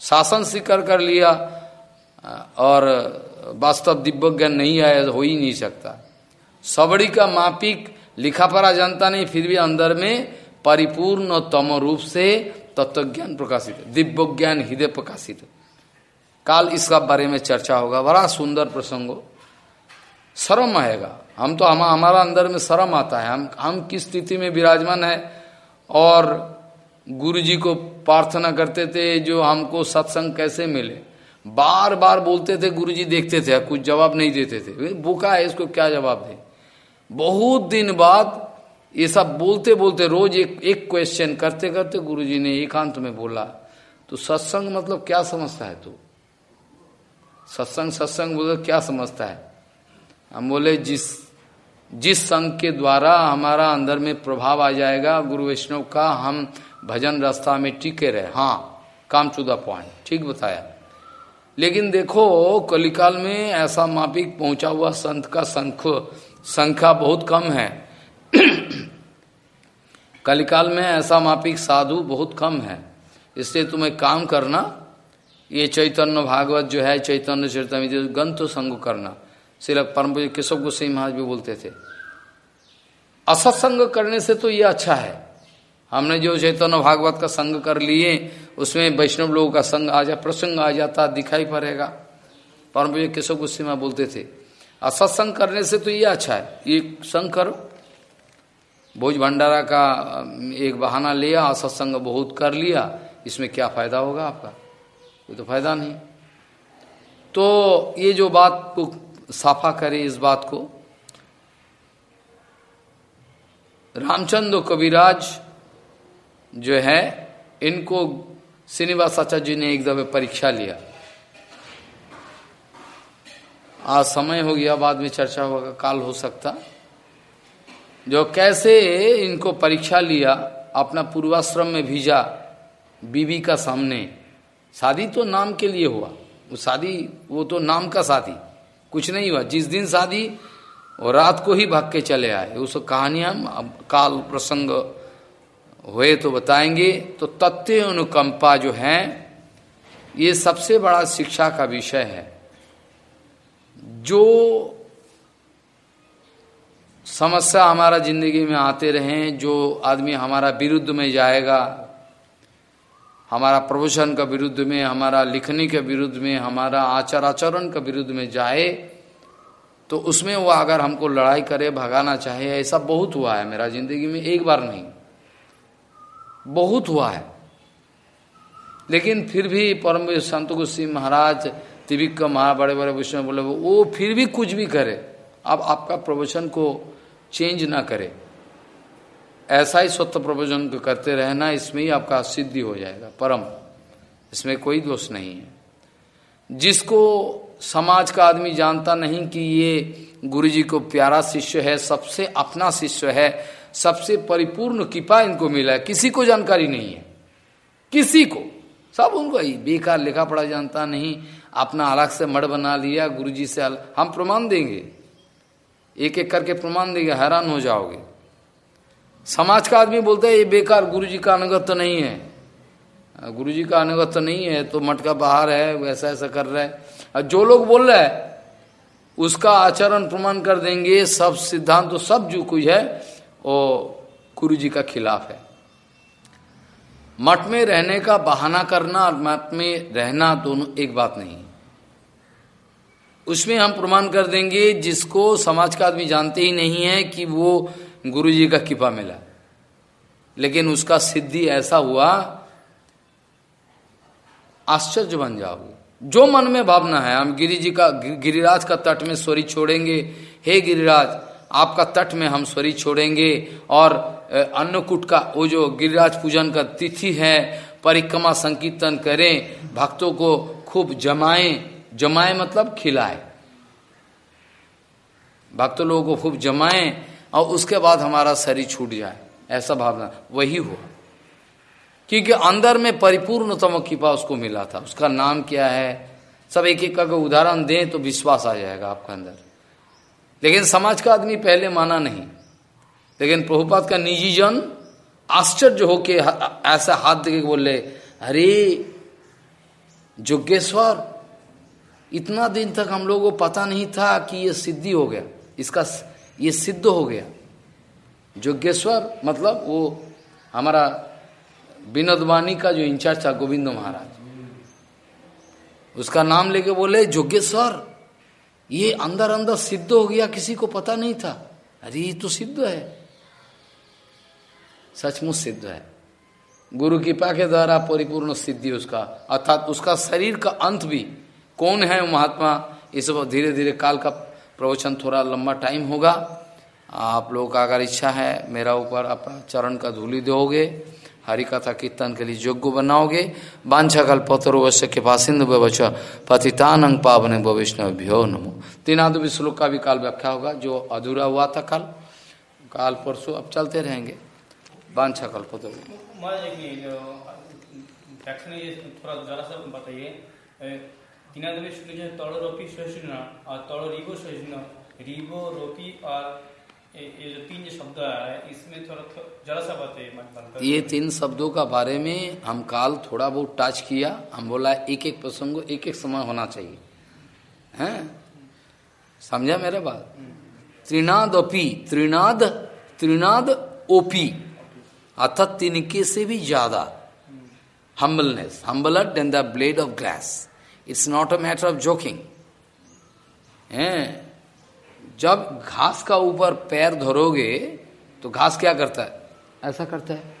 शासन स्वीकार कर लिया, और वास्तव दिव्य ज्ञान नहीं आया हो ही नहीं सकता। सबड़ी का मापिक लिखा पढ़ा जानता नहीं, फिर भी अंदर में परिपूर्ण तम रूप से तत्व ज्ञान प्रकाशित दिव्य ज्ञान हृदय प्रकाशित काल इसका बारे में चर्चा होगा। बड़ा सुंदर प्रसंग हो। शर्म आएगा। हम तो हम, हमारा अंदर में शर्म आता है। हम हम किस स्थिति में विराजमान है? और गुरु जी को प्रार्थना करते थे, जो हमको सत्संग कैसे मिले? बार बार बोलते थे गुरु जी देखते थे, कुछ जवाब नहीं देते थे। भूखा है, इसको क्या जवाब दे? बहुत दिन बाद ये सब बोलते बोलते रोज एक एक क्वेश्चन करते करते गुरुजी ने एकांत में बोला तो सत्संग मतलब क्या समझता है तू? सत्संग सत्संग बोले क्या समझता है? हम बोले, जिस जिस संघ के द्वारा हमारा अंदर में प्रभाव आ जाएगा, गुरु वैष्णव का, हम भजन रास्ता में टिके रहे। हाँ काम टू द पॉइंट ठीक बताया। लेकिन देखो, कलिकाल में ऐसा मापिक पहुँचा हुआ संत का संख, संख्या बहुत कम है। कलिकाल में ऐसा मापिक साधु बहुत कम है। इसलिए तुम्हें काम करना ये चैतन्य भागवत जो है, चैतन्य चैतन्य गंत संग करना। सिर्फ़ परम केशव गोसाई महाराज भी बोलते थे असत्संग करने से तो ये अच्छा है। हमने जो चैतन्य भागवत का संग कर लिए, उसमें वैष्णव लोगों का संग आ जा, प्रसंग आ जाता, दिखाई पड़ेगा। परम केशव गुस्से में बोलते थे असत्संग करने से तो ये अच्छा है। ये संग करो। भोज भंडारा का, एक बहाना लिया असत्संग बहुत कर लिया, इसमें क्या फ़ायदा होगा आपका? कोई तो फ़ायदा नहीं। तो ये जो बात को साफा करे इस बात को, रामचंद्र कविराज जो है, इनको श्रीनिवास आचार्य जी ने एक दफे परीक्षा लिया। आज समय हो गया, बाद में चर्चा होगा काल हो सकता। जो कैसे इनको परीक्षा लिया, अपना पूर्वाश्रम में भेजा बीबी का सामने। शादी तो नाम के लिए हुआ। वो शादी, वो तो नाम का शादी कुछ नहीं हुआ। जिस दिन शादी और रात को ही भाग के चले आए। उस कहानियाँ काल प्रसंग हुए तो बताएँगे। तो तथ्य अनुकंपा जो है, ये सबसे बड़ा शिक्षा का विषय है। जो समस्या हमारा ज़िंदगी में आते रहे, जो आदमी हमारा विरुद्ध में जाएगा हमारा प्रवचन का विरुद्ध में, हमारा लिखने के विरुद्ध में, हमारा आचार आचरण का विरुद्ध में जाए तो उसमें वो अगर हमको लड़ाई करे, भगाना चाहे, ऐसा बहुत हुआ है मेरा ज़िंदगी में, एक बार नहीं। बहुत हुआ है। लेकिन फिर भी परम संत गुस्सी महाराज तिविक का महा बड़े बड़े विष्णु बोले, वो फिर भी कुछ भी करे, अब आपका प्रवचन को चेंज ना करे। ऐसा ही स्वत्व प्रवचन करते रहना, इसमें ही आपका सिद्धि हो जाएगा, परम। इसमें कोई दोष नहीं है। जिसको समाज का आदमी जानता नहीं कि ये गुरु जी को प्यारा शिष्य है, सबसे अपना शिष्य है, सबसे परिपूर्ण कृपा इनको मिला है, किसी को जानकारी नहीं है। किसी को। सब उनको ही, बेकार लिखा पढ़ा जानता नहीं, अपना अलग से मड़ बना लिया गुरु जी से हम प्रमाण देंगे। एक एक करके प्रमाण देंगे, हैरान हो जाओगे। समाज का आदमी बोलता है, ये बेकार गुरु जी का अनुगत तो नहीं है। गुरु जी का अनुगत तो नहीं है तो मटका बाहर है, वैसा ऐसा कर रहा है। और जो लोग बोल रहे हैं, उसका आचरण प्रमाण कर देंगे, सब सिद्धांत तो सब जो कुछ है, वो गुरु जी का खिलाफ है। मठ में रहने का बहाना करना और मठ में रहना दोनों एक बात नहीं। उसमें हम प्रमाण कर देंगे, जिसको समाज का आदमी जानते ही नहीं है कि वो गुरु जी का कृपा मिला। लेकिन उसका सिद्धि ऐसा हुआ, आश्चर्य बन जाओगे जो मन में भावना है, हम गिरी जी का गिरिराज का तट में स्वरी छोड़ेंगे। हे गिरिराज, आपका तट में हम स्वरी छोड़ेंगे और अन्नकूट का, वो जो गिरिराज पूजन का तिथि है, परिक्रमा संकीर्तन करें, भक्तों को खूब जमाएँ। जमाए मतलब खिलाए। भक्त लोगों को खूब जमाएँ और उसके बाद हमारा शरीर छूट जाए, ऐसा भावना, वही हुआ। क्योंकि अंदर में परिपूर्णतम कृपा उसको मिला था। उसका नाम क्या है? सब एक एक का उदाहरण दें तो विश्वास आ जाएगा आपका अंदर। लेकिन समाज का आदमी पहले माना नहीं। लेकिन प्रभुपात का निजी जन आश्चर्य होके ऐसा हाथ देके बोले, अरे, जोगेश्वर, इतना दिन तक हम लोगों को पता नहीं था कि ये सिद्धि हो गया। इसका ये सिद्ध हो गया। जोगेश्वर मतलब वो हमारा विनोदवाणी का जो इंचार्ज था गोविंद महाराज, उसका नाम लेके बोले, जोगेश्वर, ये अंदर अंदर सिद्ध हो गया, किसी को पता नहीं था। अरे, ये तो सिद्ध है। सचमुच सिद्ध है। गुरु कृपा के द्वारा परिपूर्ण सिद्धि उसका, अर्थात उसका शरीर का अंत भी, कौन है महात्मा, इस धीरे धीरे काल का प्रवचन थोड़ा लंबा टाइम होगा आप लोगों का अगर इच्छा है मेरा ऊपर आप चरण का धूली दोगे हरि कथा कीर्तन के लिए योग्य बनाओगे बांछा कल पतरोवश्य के पासिंद पतितानंग पावन वैष्णव्यो नमो तीन आदि श्लोक का भी काल व्याख्या होगा जो अधूरा हुआ था कल काल परसों अब चलते रहेंगे बांछा कल पतर थोड़ा जरा सा बताइए तीनादि शुक्ल जो तड़ रोपी सहिष्णु और तड़ रिबो सहिष्णु रिबो रोपी और ये जो तीन शब्द आ रहा है इसमें थोड़ा जरा सा बताइए ये तीन शब्दों का बारे में हम काल थोड़ा बहुत टच किया। हम बोला एक एक प्रसंग एक एक समय होना चाहिए। हैं? समझा मेरे बात? त्रिनाद ओपी त्रिनाद त्रिनाद ओपी। अर्थात तिनके से भी ज़्यादा। Humbleness humbler than the blade of glass it's not a matter of joking हैं? जब घास का ऊपर पैर धरोगे तो घास क्या करता है? ऐसा करता है।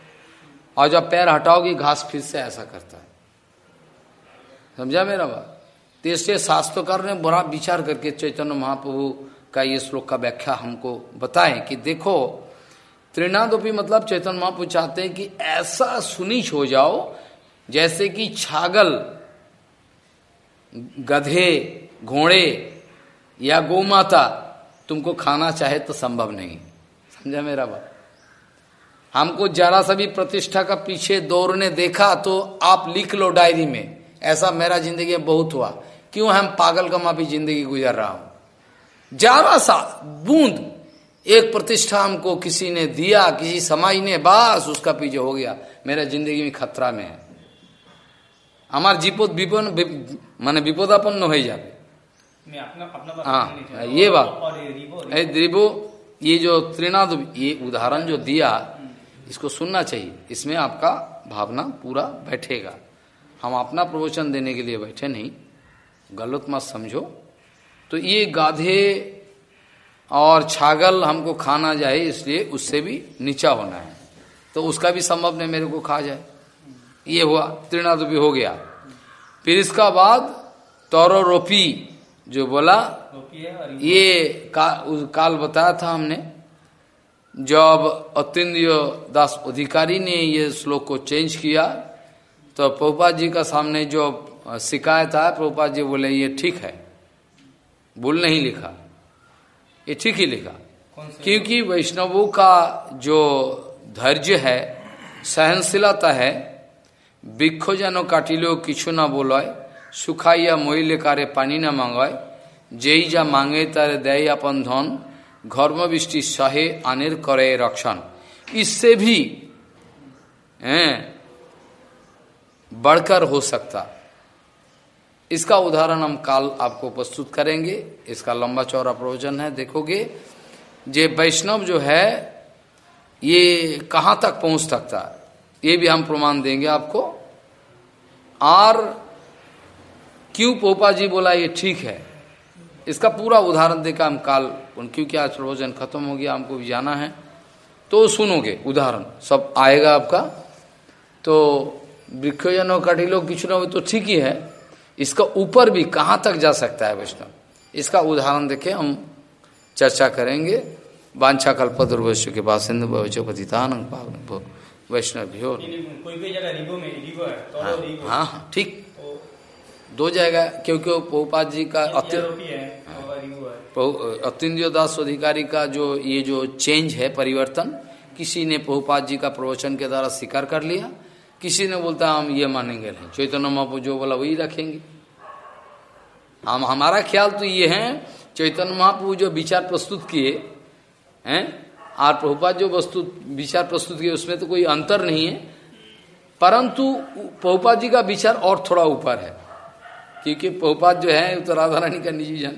और जब पैर हटाओगे, घास फिर से ऐसा करता है। समझा मेरा बात? तो इसलिए शास्त्रकार ने बड़ा विचार करके चैतन्य महाप्रभु का ये श्लोक का व्याख्या हमको बताएँ कि देखो, त्रिनादोपी मतलब चैतन्य महाप्रभु चाहते हैं कि ऐसा सुनिच हो जाओ, जैसे कि छागल गधे, घोड़े या गौ माता तुमको खाना चाहे तो संभव नहीं। समझा मेरा बात? हमको जरा सा भी प्रतिष्ठा का पीछे दौड़ने देखा तो आप लिख लो डायरी में। ऐसा मेरा ज़िंदगी बहुत हुआ। क्यों हम पागल का माफ़ी ज़िंदगी गुजर रहा हूँ? जरा सा बूंद एक प्रतिष्ठा हमको किसी ने दिया, किसी समाज ने, बस उसका पीछे हो गया। मेरा ज़िंदगी में खतरा में है। हमार जीपोत विपन माने विपदापन्न हो जाए हाँ ये बात द्रिबो ये जो त्रिनाद ये उदाहरण जो दिया इसको सुनना चाहिए। इसमें आपका भावना पूरा बैठेगा। हम अपना प्रवचन देने के लिए बैठे नहीं। गलत मत समझो। तो ये गाधे और छागल हमको खाना जाए इसलिए उससे भी नीचा होना है। तो उसका भी संभव नहीं मेरे को खा जाए। ये हुआ त्रिनाद भी हो गया। फिर इसका बाद तौरो रोपी जो बोला ये का, काल बताया था हमने जब अत्यंत दास अधिकारी ने ये श्लोक को चेंज किया तो प्रभुपा जी का सामने जो शिकायत आया प्रभुपा जी बोले ये ठीक है। भूल नहीं लिखा। ये ठीक ही लिखा। क्योंकि वैष्णवों का जो धैर्य है सहनशीलता है বৃক্ষ যেন কাটিলেও কিছু না বলয় শুকাইয়া মহিলে কারে পানি না মাঙ্গয় যেই যা মাঙে তারে দেয় আপন ধন ঘর্মবৃষ্টি सहे आनिर करे रक्षण इससे भी हैं बढ़कर हो सकता इसका उदाहरण हम काल आपको प्रस्तुत करेंगे इसका लंबा चौड़ा प्रवचन है देखोगे जे वैष्णव जो है ये कहाँ तक पहुंच सकता ये भी हम प्रमाण देंगे आपको। और क्यों पोपा जी बोला ये ठीक है? इसका पूरा उदाहरण देकर हम काल, क्योंकि आज प्रवचन खत्म हो गया, हमको भी जाना है। तो सुनोगे, उदाहरण, सब आएगा आपका। तो वृक्षजन कटिलो किचु ना तो ठीक ही है। इसका ऊपर भी कहाँ तक जा सकता है वैष्णव? इसका उदाहरण देखे हम चर्चा करेंगे। वाछा कल्प दुर्वश्य के बाद सिंधु भविष्य पतितान वैष्णव भी हो कोई कोई जगह रिबो में रिबो है तो हाँ, हाँ, हाँ ठीक। दो जगह क्योंकि पोपात जी का अत्यंत दास अधिकारी का जो ये जो चेंज है परिवर्तन किसी ने बहुपात जी का प्रवचन के द्वारा स्वीकार कर लिया किसी ने बोलता हम ये मानेंगे नहीं। चैतन्य महापु जो बोला वही रखेंगे। हम हमारा ख्याल तो ये है चैतन्य महापु जो विचार प्रस्तुत किए हैं और प्रभुपाद जो वस्तु, विचार प्रस्तुत किए, उसमें तो कोई अंतर नहीं है। परंतु प्रभुपाद जी का विचार और थोड़ा ऊपर है, क्योंकि प्रभुपाद जो है तो राधा रानी का निजी जन